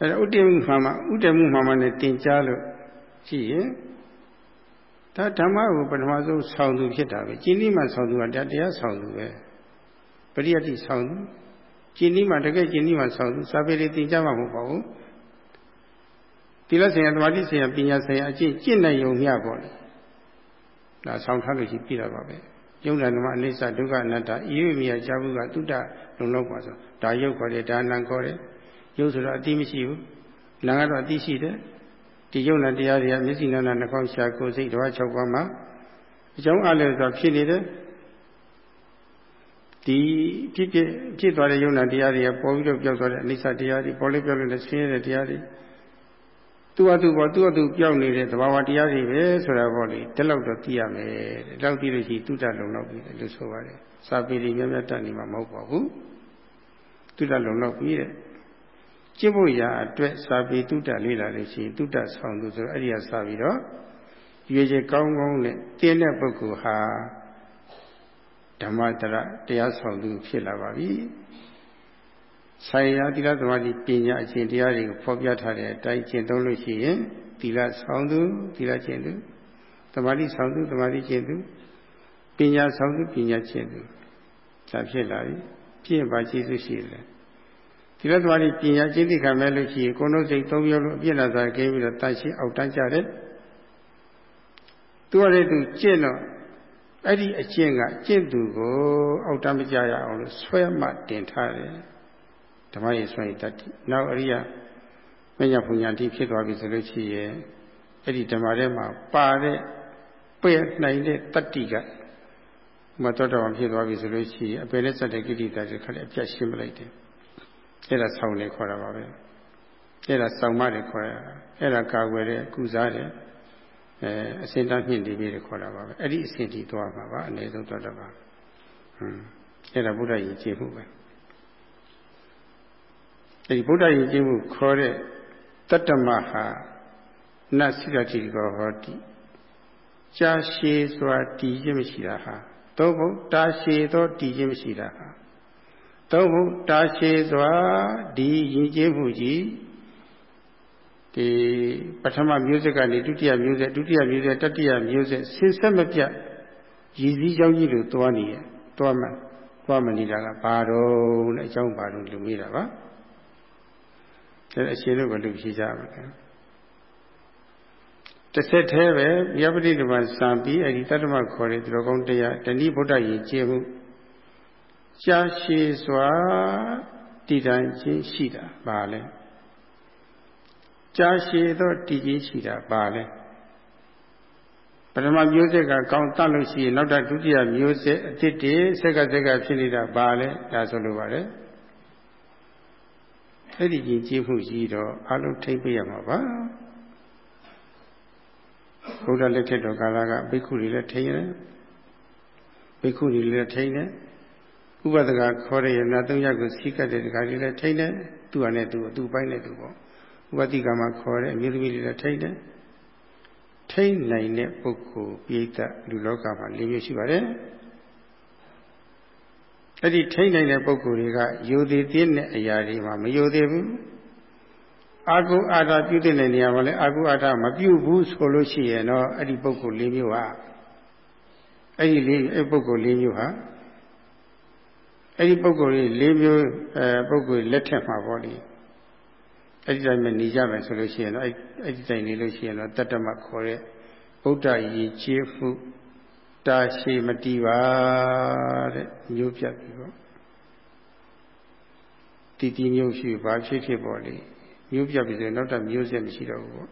S1: အဲ့ဒါဥတည်မှုမှန်မှဥတည်မှုမှန်မှနဲ့တင်ကြားလို့ရှိရင်ဒါဓမ္မကိုပထမဆုံးဆောင်းသူဖြစ်တာပဲကျင်းဒီမှာဆောင်းသူကတရားဆောင်းသူပဲပရိယတ်တိဆောင်းသူကျင်းဒီမှာတကယ်ကျင်းဒီမှာဆောင်းသူစာပေတွေတင်ကြားမှာမဟုတ်ပါဘူးတိလဆိုင်ရာသမာဓိဆိုင်ရာပညာဆိုင်ရာအကျင့်ကျင့်နိုင်ုံမျှပေါ့လေဒါဆောင်းထားလို့ရှိပြတာပါပဲယုံနာဓမ္မအနိစ္စဒုက္ခအနတ္တဤဝိမြာကြာဘူးကတုတ္တလုံလောက်ပါဆိုဒါယုတ်ခေါ်တယ်ဒါနံခေါ်တယ် ယုတ်ဆိုတော့အတိမရှိဘူးနာကတော့အတိရှိတယ်ဒီယုံနာတရားတွေကမျက်စိနာနာနှာခေါင်းရှာကိုယ်စိတ်တစ်ပါး၆ပါးမှာအကြောင်းအလဲဆိုဖြစ်နေတယ်ဒီဖြစ်ဖြစ်ဖြစ်သွားတဲ့ယုံနာတရားတွေကပေါ်ပြီးတော့ပြောက်သွားတဲ့အနိစ္စတရားတွေပေါ်လေးပြောက်လို့ဆင်းရဲတဲ့တရားတွေသူ့အတူပေါ်သူ့အတူပြောင်းနေတဲ့သဘာဝတရားတွေပဲဆိုတာပေါ့လေဒီလောက်တော့သိရမယ်တဲ့ဒီလောက်သိလို့ရှိတုတ္တလုံလောက်ပြီလို့ဆိုပါတယ်စာပေတွေများများတတ်နေမှာမဟုတ်ပါဘူးတုတ္တလုံလောက်ပြီတဲ့ ကျင့်ဖို့ရာအတွက်စာပေတုတ္တလေးလာလို့ရှိရင်တုတ္တဆောင်သူဆိုအဲ့ဒီကစပြီးတော့ရွေချေကောင်းကောင်းနဲ့တင်းတဲ့ပုဂ္ဂိုလ်ဟာဓမ္မတရတရားဆောင်သူဖြစ်လာပါပြီဆိုင်ရာသီလသမာဓိပညာအရှင်တရားတွေကိုဖော်ပြထားတဲ့အတိုင်းကျင့်သုံးလို့ရှိရင်သီလဆောင်သူသီလကျင့်သူသမာဓိဆောင်သူသမာဓိကျင့်သူပညာဆောင်သူပညာကျင့်သူဒါဖြစ်လာပြီဖြစ်ပါကျေးဇူးရှိတယ် သီလသမာဓိပညာကျင့်သိခံမဲ့လို့ရှိရင်ကိုယ်တို့စိတ်သုံးမျိုးလို့အပြည့်လာစားခဲ့ပြီးတော့တန်ရှင်းအောက်တန်းကြတယ်သူရတဲ့သူကျင့်တော့အဲ့ဒီအကျင့်ကကျင့်သူကိုအောက်တန်းမကြရအောင်လို့ဆွဲမှတင်ထားတယ်ဓမ္မရေးဆွမ်းရတတ်တယ်နောက်အရိယမညာပူညာတိဖြစ်သွားပြီဆိုလို့ရှိရင်အဲ့ဒီဓမ္မထဲမှာပါတဲ့ပယ်နိုင်တဲ့တတ္တိကမတော်တော်ဖြစ်သွားပြီဆိုလို့ရှိရင်အပယ်နဲ့စတဲ့ကိဋ္တိတာတွေခါလည်းအပြတ်ရှင်းပလိုက်တယ် အဲ့ဒါဆောင်းနေခေါ်တာပါပဲအဲ့ဒါဆောင်းမတွေခေါ်ရတာအဲ့ဒါကာကွယ်တဲ့ကုစားတဲ့အဲအစင်တမြင့်ဒီပြီးခေါ်တာပါပဲအဲ့ဒီအစင်တီသွားမှာပါအနည်းဆုံးသွားတော့ပါဟွန်းအဲ့ဒါဘုရားကြီးကြည့်မှုပဲအဲဒီဗုဒ္ဓယဉ်ကျေးမှုခေါ်တဲ့တတ္တမဟာနတ်စိရတိကောဟောတိကြာရှည်စွာတည်ခြင်းမရှိတာဟာသုံးဖို့တာရှည်သောတည်ခြင်းမရှိတာဟာ သုံးဖို့တာရှည်စွာဒီယဉ်ကျေးမှုကြီးဒီပထမမျိုးဆက်ကနေဒုတိယမျိုးဆက်ဒုတိယမျိုးဆက်တတိယမျိုးဆက်ဆင်းဆက်မပြတ်ရည်စည်းကြောင်းကြီးလိုသွားနေရဲ့သွားမှသွားမနေတာကဘာတော့လဲအကြောင်းဘာလို့လူမိတာပါဒါအရှင်တို့ကလူဖြေကြပါလားတစ်ဆက်တည်းပဲမြတ်ပဋိဓမ္မစံပြီးအဲ့ဒီတတ္တမခေါ်တဲ့သူတော်ကောင်းတရားတဏိဗုဒ္ဓရည်ကျေမှု ရှားရှည်စွာတည်တိုင်းခြင်းရှိတာပါလဲရှားရှည်သောတည်ခြင်းရှိတာပါလဲပထမမျိုးဆက်ကကောင်းတတ်လို့ရှိရင်နောက်တာဒုတိယမျိုးဆက်အတိတ်တည်းဆက်ကဆက်ကဖြစ်နေတာပါလဲဒါဆိုလိုပါလေအဲ့ဒီယဉ်ကျေးမှုကြီးတော့အလုံးထိမ့်ပေးရမှာပါဘုရားလက်ထက်တော်ကာလကဘိက္ခုတွေလည်းထိမ့်ရတယ်ဘိက္ခုတွေလည်းထိမ့်တယ် ဥပဒကခေါ်တဲ့ရနာသုံးရပ်ကိုစီးကတ်တဲ့ဒကာတွေလည်းထိမ့်တယ်သူ့ဟာနဲ့သူ့သူ့ပိုင်းနဲ့သူ့ပေါ့ဥပတိကမှာခေါ်တဲ့အမျိုးသမီးတွေလည်းထိမ့်တယ်ထိမ့်နိုင်တဲ့ပုဂ္ဂိုလ်ပိဋကလူလောကမှာ၄မျိုးရှိပါတယ်အဲ့ဒီထိမ့်နိုင်တဲ့ပုဂ္ဂိုလ်တွေကယိုသေးသေးတဲ့အရာတွေမှာမယိုသေးဘူးအာကုအာထပြုတဲ့နေရာမှာလည်းအာကုအာထမပြုဘူးဆိုလို့ရှိရင်တော့အဲ့ဒီပုဂ္ဂိုလ်၄မျိုးဟာအဲ့ဒီလေးအဲ့ပုဂ္ဂိုလ်၄မျိုးဟာ အဲ့ဒီပုဂ္ဂိုလ်လေး၄မျိုးအဲပုဂ္ဂိုလ်လက်ထက်မှာပေါ့လေအဲ့ဒီတိုင်းပဲနေကြမယ်ဆိုလို့ရှိရင်တော့အဲ့အဲ့ဒီတိုင်းနေလို့ရှိရင်တော့တတ္တမခေါ်တဲ့ဗုဒ္ဓရည်ကျေးမှုတာရှိမတီးပါတဲ့မျိုးပြတ်ပြီပေါ့တီတီမျိုးရှိဘာဖြစ်ဖြစ်ပေါ့လေမျိုးပြတ်ပြီဆိုရင်နောက်တော့မျိုးဆက်မရှိတော့ဘူးပေါ့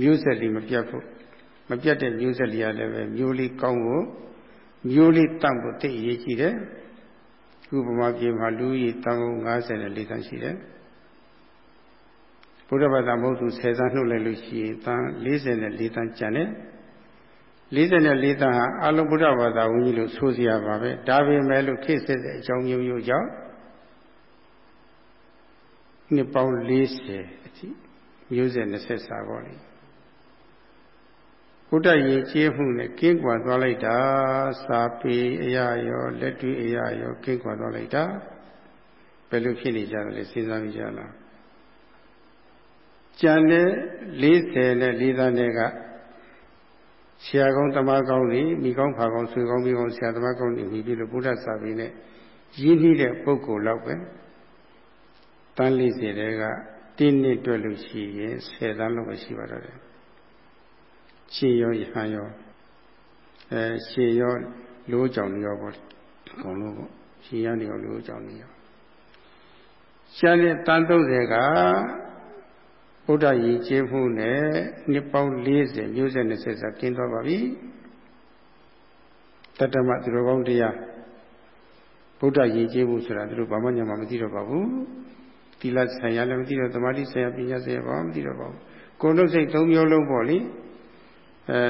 S1: မျိုးဆက်လေးမပြတ်ဖို့မပြတ်တဲ့မျိုးဆက်လေးရလည်းပဲမျိုးလေးကောင်းဖို့မျိုးလေးတန့်ဖို့သိအရေးကြီးတယ် ခုဗမာပြည်မှာလူကြီးတန်ကုန်54တန်းရှိတယ်ဘုရားဘာသာမဟုတ်သူ10တန်းနှုတ်လိုက်လို့ရှိရင်တန်း44တန်းကျန်တယ်44တန်းဟာအလုံးဘုရားဘာသာဝင်ကြီးလို့ဆိုစရာပါပဲဒါပေမဲ့လို့ခေတ်ဆက်တဲ့အကြောင်းမျိုးမျိုးကြောင့်နှစ်ပေါင်း40အထိမျိုးဆက်20စာပေါ့လေ ဘုဒ္ဓရေကျေးမှုနဲ့ကင်းကွာသွားလိုက်တာစာပေအရာရောလက်တွေ့အရာရောကင်းကွာသွားလိုက်တာဘယ်လိုဖြစ်နေကြလဲစဉ်းစားကြလားကျန်တဲ့40နဲ့၄သန်းတွေကဆရာကောင်းတမကောင်းတွေမိကောင်းဖာကောင်းဆွေကောင်းမိကောင်းဆရာတမကောင်းတွေပြီးပြီးလို့ဘုရားစာပေနဲ့ရင်းနှီးတဲ့ပုဂ္ဂိုလ်လောက်ပဲတန်း40တဲကတင်းနှစ်တွက်လို့ရှိရင်10တန်းလောက်ပဲရှိပါတော့တယ် ရှေးရောယဟန်ရောအဲရှေးရောလိုးကြောင်ရောပေါ့အကုန်လုံးပေါ့ရှေးရောနေရောလိုးကြောင်နေရောရှားတဲ့တန်း30ကဗုဒ္ဓရည်ကျေးမှုနဲ့နှစ်ပေါင်း40မျိုးဆက်20ဆကင်းသွားပါပြီတတ္တမသူတော်ကောင်းတရားဗုဒ္ဓရည်ကျေးမှုဆိုတာသူတို့ဘာမှညမှမသိတော့ပါဘူးသီလဆိုင်ရာလည်းမသိတော့သမာဓိဆိုင်ရာပညာဆိုင်ရာဘာမှမသိတော့ပါဘူးကိုယ်လုံးစိတ်သုံးမျိုးလုံးပေါ့လေ အဲ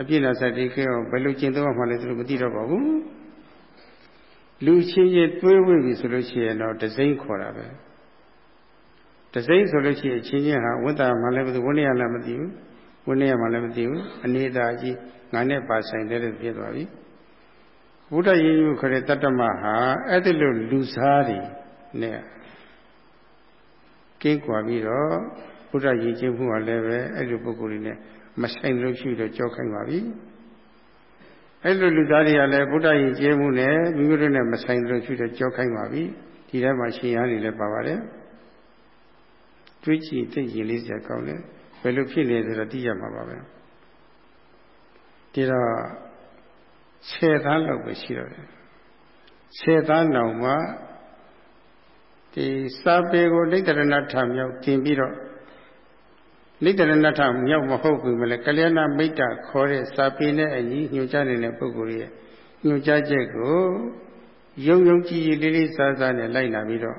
S1: အပြည့်နာစတိခဲအောင်ဘယ်လိုကျင့်သုံးမှလဲသူတို့မသိတော့ပါဘူးလူချင်းချင်းတွေးဝိပြီဆိုလို့ရှိရင်တော့ဒစိမ့်ခေါ်တာပဲတစိမ့်ဆိုလို့ရှိရင်ချင်းချင်းဟာဝိတ္တာမှလည်းမသိဝိနည်းလည်းမသိဘူးဝိနည်းမှလည်းမသိဘူးအနေသာကြီးငါနဲ့ပါဆိုင်တဲ့ဖြစ်သွားပြီဘုဒ္ဓရည်ယူခရတတ္တမဟာအဲ့ဒီလိုလူစားတွေနဲ့ကင်းကွာပြီးတော့ဘုဒ္ဓရည်ချင်းမှုကလည်းပဲအဲ့လိုပုဂ္ဂိုလ်တွေနဲ့ မဆိုင်လို့ရှိတော့ကြောက်ခိုင်းပါပြီအဲ့လိုလူသားတွေကလည်းဘုဒ္ဓရည်ကျေးမှုနဲ့မိမိတို့နဲ့မဆိုင်လို့ရှိတော့ကြောက်ခိုင်းပါပြီဒီထဲမှာရှင်ရည်လည်းပါပါတယ်တွေးကြည့်သိရင်လေးစရာကောင်းတယ်ဘယ်လိုဖြစ်နေဆိုတော့သိရမှာပါပဲဒီတော့10သားလောက်ပဲရှိတော့တယ်10သားနောင်မှဒီစာပေကိုလိတ္တရဏထမြောက်တင်ပြီးတော့ လိတ္တရဏထမြောက်မဟုတ်ဘူးမလဲကလျာဏမိတ်တာခေါ်တဲ့စာပေနဲ့အညီညွှန်ကြားနေတဲ့ပုဂ္ဂိုလ်ရဲ့ညွှန်ကြားချက်ကိုယုံယုံကြည်ကြည်လေးလေးစားစားနဲ့လိုက်လာပြီးတော့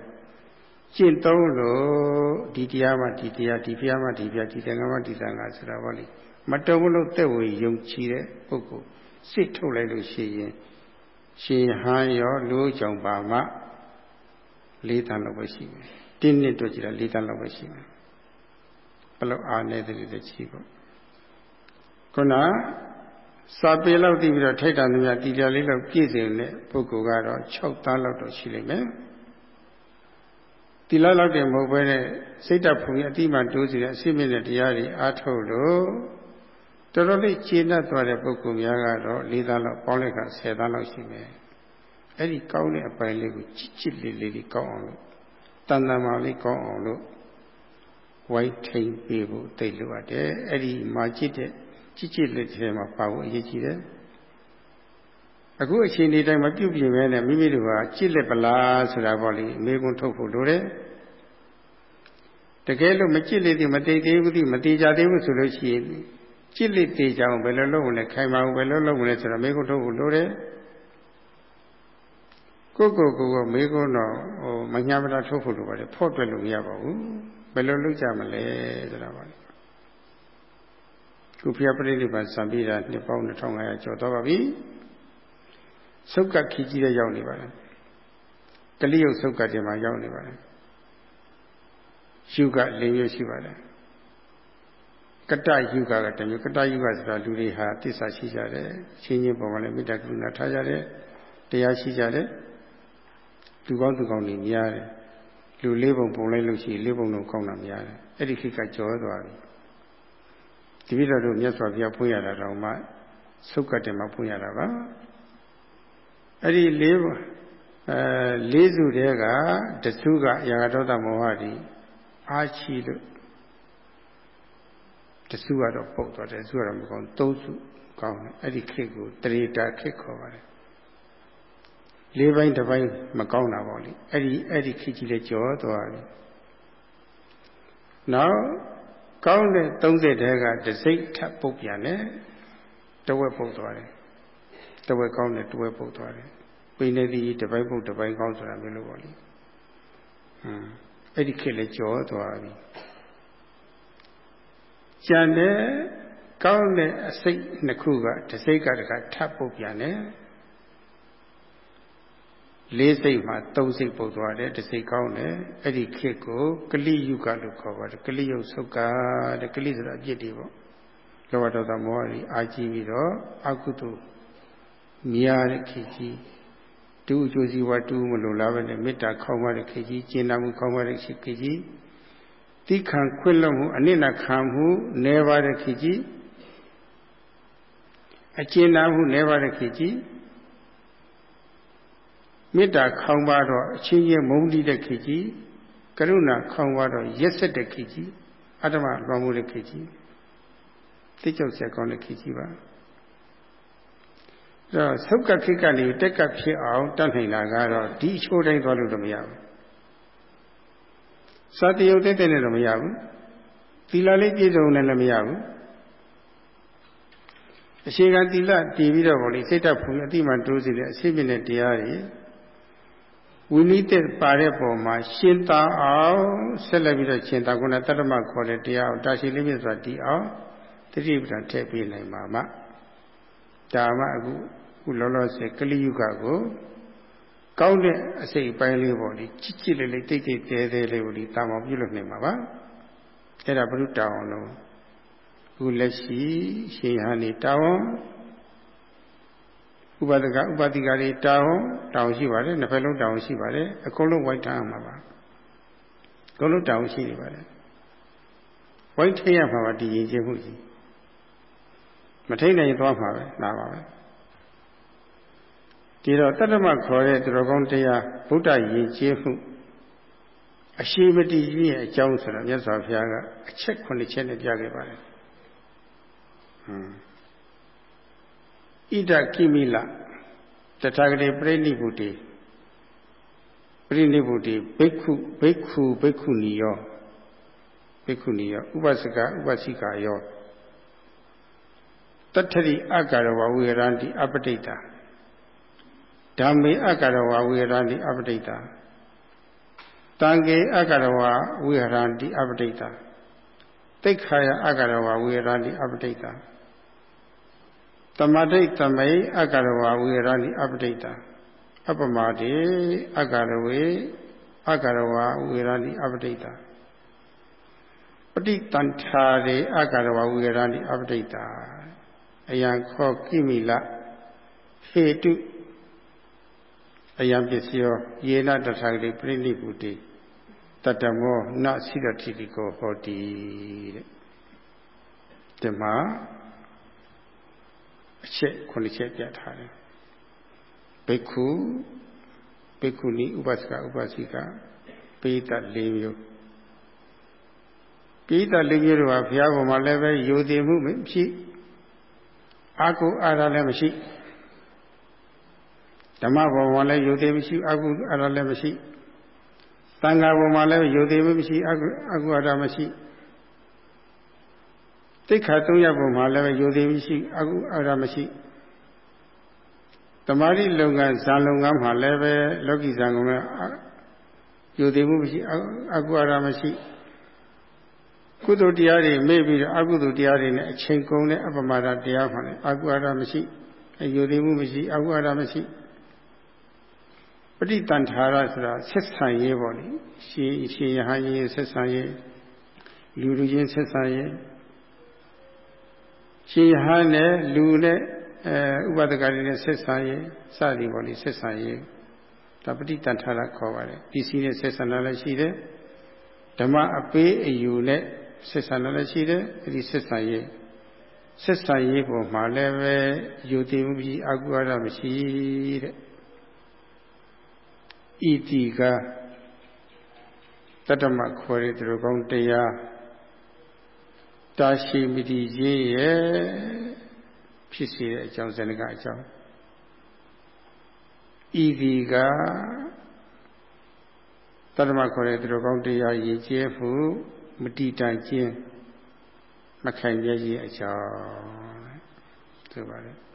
S1: ကျင့်သုံးလို့ဒီတရားမှဒီတရားဒီဘုရားမှဒီဘုရားဒီသံဃာမှဒီသံဃာဆိုတာပေါ့လေမတုံလို့သက်ဝင်ယုံကြည်တဲ့ပုဂ္ဂိုလ်စစ်ထုတ်လိုက်လို့ရှိရင်ရှင်ဟန်ရောလူကြောင့်ပါမှလေးတန်လောက်ပဲရှိမယ်တင်းနှစ်တော့ကြည့်တာလေးတန်လောက်ပဲရှိမယ် ဘလို့အားနေတဲ့တည်းကြည့်ပေါ့ခုနစာပေလောက်သိပြီးတော့ထိုက်တာများတီတရားလေးလောက်ပြည့်စုံတဲ့ပုဂ္ဂိုလ်ကတော့6တန်းလောက်တော့ရှိလိမ့်မယ်တီလာလောက်တယ်မဟုတ်ဘဲနဲ့စိတ်တဖုန်ကြီးအတိမှတိုးစီတဲ့အစိမ့်တဲ့တရားတွေအားထုတ်လို့တော်တော်လေးကျေနပ်သွားတဲ့ပုဂ္ဂိုလ်များကတော့၄သန်းလောက်ပေါင်းလိုက်ခါ၁၀သန်းလောက်ရှိမယ်အဲ့ဒီကောင်းတဲ့အပိုင်းလေးကိုချစ်ချစ်လေးလေးလေးကောင်းအောင်လို့တန်တန်မာလေးကောင်းအောင်လို့ ဝိုင်းထိန်ပေးဖို့သိလိုအပ်တယ်အဲ့ဒီမာချစ်တဲ့ချစ်ချစ်လေးတွေမှာပါဖို့အရေးကြီးတယ်အခုအချိန်ဒီတိုင်းမပြုတ်ပြင်ပဲနဲ့မိမိတို့ကကြစ်လက်ပလားဆိုတာပေါ့လေအမေကွန်းထုတ်ဖို့လိုတယ်တကယ်လို့မကြစ်လက်သေးမတိတ်သေးဘူးတိမတိကြသေးဘူးဆိုလို့ရှိရင်ကြစ်လက်သေးကြအောင်ဘယ်လိုလုပ်မလဲခိုင်မာအောင်ဘယ်လိုလုပ်မလဲဆိုတော့အမေကွန်းထုတ်ဖို့လိုတယ်ကိုကိုကိုကိုမေးခွန်းတော့ဟိုမညာမတာထုတ်ဖို့လိုပါတယ်ဖော့တွက်လို့မရပါဘူးဘ ယ်လိုလုပ်ကြမလဲဆိုတာပါခုဖျားပရိနိဗ္ဗာန်စံပြီးတာနှစ်ပေါင်း2500ကျော်တော့ပါပြီသုတ်ကခီးကြီးတဲ့ရောက်နေပါတယ်ကလိယုတ်သုတ်ကတင်မှာရောက်နေပါတယ်ယူက၄မျိုးရှိပါတယ်ကတယူကကတမျိုးကတယူကဆိုတာလူတွေဟာသစ္စာရှိကြတယ်ချင်းချင်းပေါ်မှာလည်းမေတ္တာကရုဏာထားကြတယ်တရားရှိကြတယ်လူကောင်းသူကောင်းတွေများတယ် လူလေးပုံပုံလိုက်လို့ရှိရင်လေးပုံလုံးကောင်းတာများတယ်အဲ့ဒီခေတ်ကကြောသွားပြီတပည့်တော်တို့မြတ်စွာဘုရားဖွင့်ရတာတော့မှသုတ်ကတယ်မှာဖွင့်ရတာပါအဲ့ဒီလေးအဲလေးစုတည်းကတစုကရာဂဒေါသမောဟတွေအားချီလို့တစုကတော့ပုတ်သွားတယ်တစုကတော့မကောင်းသုံးစုကောင်းတယ်အဲ့ဒီခေတ်ကိုတရေတာခေတ်ခေါ်ပါတယ် လေးပိုင်းတစ်ပိုင်းမကောင်းတာပေါ့လေအဲ့ဒီအဲ့ဒီခေတ်ကြီးလေးကြော်သွားပြီနောက်ကောင်းတဲ့30တဲကတစိတ်ထပ်ပုတ်ပြန်တယ်တဝက်ပုတ်သွားတယ်တဝက်ကောင်းတယ်တဝက်ပုတ်သွားတယ်ပိနေသည်တပိုင်းပုတ်တပိုင်းကောင်းဆိုတာမျိုးလို့ပေါ့လေဟမ်အဲ့ဒီခေတ်လေးကြော်သွားပြီကြံတဲ့ကောင်းတဲ့အစိတ်နှစ်ခုကတစိတ်ကတခါထပ်ပုတ်ပြန်တယ် လေးစိတ်မှာသုံးစိတ်ပုတ်သွားတယ်တစ်စိတ်ကောင်းတယ်အဲ့ဒီခေတ်ကိုကလိယုကလို့ခေါ်ပါတယ်ကလိယုဆုတ်ကတဲ့ကလိဆိုတာအပြစ်တွေပေါ့လောဘဒေါသမောဟတွေအာကြီးပြီးတော့အကုသို့များတဲ့ခေတ်ကြီးတူအကျိုးစီးပွားတူမလို့လားပဲနဲ့မေတ္တာခေါင်းပါတဲ့ခေတ်ကြီးကျင့်နာမှုခေါင်းပါတဲ့ခေတ်ကြီးတိခံခွင့်လွတ်မှုအနစ်နာခံမှုနေပါတဲ့ခေတ်ကြီးအကျဉ်းနာမှုနေပါတဲ့ခေတ်ကြီး မေတ္တာခေါင်းပါတော့အချင်းချင်းမုန်းတိတဲ့ခေတ်ကြီးကရုဏာခေါင်းပါတော့ရက်ဆက်တဲ့ခေတ်ကြီးအတ္တမလွန်မှုတဲ့ခေတ်ကြီးသိကြောက်ဆက်ကောင်းတဲ့ခေတ်ကြီးပါအဲတော့သုတ်ကခေတ်ကနေတက်ကဖြစ်အောင်တတ်နိုင်တာကတော့ဒီအချိုးတိုင်းသွားလို့တော့မရဘူးစာတယုတ်တဲ့တဲ့နဲ့တော့မရဘူးသီလလေးပြည့်စုံနဲ့လည်းမရဘူးအရှိကသီလတည်ပြီးတော့ဗောလေစိတ်တဖူအတိမှတိုးစီတဲ့အရှိမြင့်တဲ့တရားတွေ ဝိနိတပါတဲ့ပုံမှာရှင်သာအောင်ဆက်လက်ပြီးတော့ရှင်သာကုဏတတ္တမခေါ်တဲ့တရားကိုတာရှိလေးမြတ်စွာတည်အောင်တတိပ္ပံထည့်ပေးနိုင်ပါမှဒါမှအခုခုလောလောဆယ်ကလိယုဂကိုကောင်းတဲ့အစိတ်ပိုင်းလေးပေါ့လေချစ်ချစ်လေးလေးတိတ်တိတ်တဲတဲလေးကိုဒီတာမောင်ပြုလုပ်နိုင်မှာပါအဲ့ဒါဘုရုတောင်းလို့ခုလက်ရှိရှင်ဟာနေတောင်း ဥပဒကဥပတိကတွေတောင်းတောင်းရှိပါတယ်နှစ်ဖက်လုံးတောင်းရှိပါတယ်အကုန်လုံးဝိုက်ထားမှာပါအကုန်လုံးတောင်းရှိနေပါတယ်ဝိုက်ထရမှာပါဒီရင်ချင်းမှုကြီးမထိနိုင်သွားမှာပဲလာပါပဲဒီတော့တတ္တမခေါ်တဲ့သူတော်ကောင်းတရားဗုဒ္ဓရည်ကျေးမှုအရှိမတိကြီးရဲ့အကြောင်းဆိုတော့မြတ်စွာဘုရားကအချက်ခုနှစ်ချက်နဲ့ပြခဲ့ပါတယ်ဟွန်း ဣဒကိမိလတထာဂတိပြိဋိဘုတိပြိဋိဘုတိဘိက္ခုဘိက္ခုဘိက္ခုနီယောဘိက္ခုနီယောဥပစကဥပစိကာယောတထရိအကာရဝဝေရန္တိအပတိတာဓမ္မေအကာရဝဝေရန္တိအပတိတာတံကေအကာရဝဝေရန္တိအပတိတာတိခာယအကာရဝဝေရန္တိအပတိတာတ မတိတ်တမိတ်အကာရဝဝေရန္တိအပတိတာအပမတိအကာရဝေအကာရဝဝေရန္တိအပတိတာပဋိတန်ထာရေအကာရဝဝေရန္တိအပတိတာအယံခောကိမိလဟေတုအယံပစ္စယောယေနတထာဂတိပြိဋိပုတိတတမောနစိရတိတိကိုဟောတိတဲ့ဒီမှာ အချက်ခုနှစ်ချက်ပြထားတယ်ဘိက္ခုဘိက္ခုနီဥပစကဥပစီကပိဋက၄မျိုးပိဋက၄မျိုးတို့ဟာဘုရားဘုံမှာလည်းပဲယိုတည်မှုမရှိအာကုအာရလည်းမရှိဓမ္မဘုံမှာလည်းယိုတည်မရှိအာကုအာရလည်းမရှိသံဃာဘုံမှာလည်းယိုတည်မှုမရှိအာကုအာကုအာရမရှိ တိခါသုံးရဘုံမှာလည်းယိုတည်မရှိအာကုအာရမရှိတမာတိလုပ်ငန်းဇာလုပ်ငန်းမှာလည်းပဲလောကီဇာကုန်ကယူတည်မှုမရှိအကုအာရမရှိကုသိုလ်တရားတွေမေ့ပြီးတော့အကုသိုလ်တရားတွေနဲ့အချိန်ကုန်တဲ့အပမာဒတရားမှလည်းအကုအာရမရှိအယူတည်မှုမရှိအကုအာရမရှိပဋိတန်ထာရဆိုတာဆက်ဆံရေးပေါ့လေရှင်ရှင်ယဟန်ကြီးဆက်ဆံရေးလူလူချင်းဆက်ဆံရေး ရှင်ယဟန်နဲ့လူနဲ့အဲဥပဒကတွေနဲ့ဆက်ဆံရေးစသည်ပေါ့လေဆက်ဆံရေးဒါပဋိတန်ထာရခေါ်ပါတယ်ပစ္စည်းနဲ့ဆက်ဆံတာလည်းရှိတယ်ဓမ္မအပေးအယူနဲ့ဆက်ဆံတာလည်းရှိတယ်အဲဒီဆက်ဆံရေးဆက်ဆံရေးပုံမှာလည်းပဲယူတည်မှုကြီးအကုရမရှိတဲ့ဣတိကတတ္တမခေါ်တဲ့သူတို့ကောင်းတရား တာရှိမိတိရေးရဲ့ဖြစ်စေတဲ့အကြောင်းဇဏကအကြောင်းဤဒီကတတ္တမခေါ်တဲ့သူတို့ကောင်းတရားရည်ကျဲမှုမတိတန်ခြင်းမခိုင်ပြည့်ရဲ့အကြောင်းဆိုပါတယ်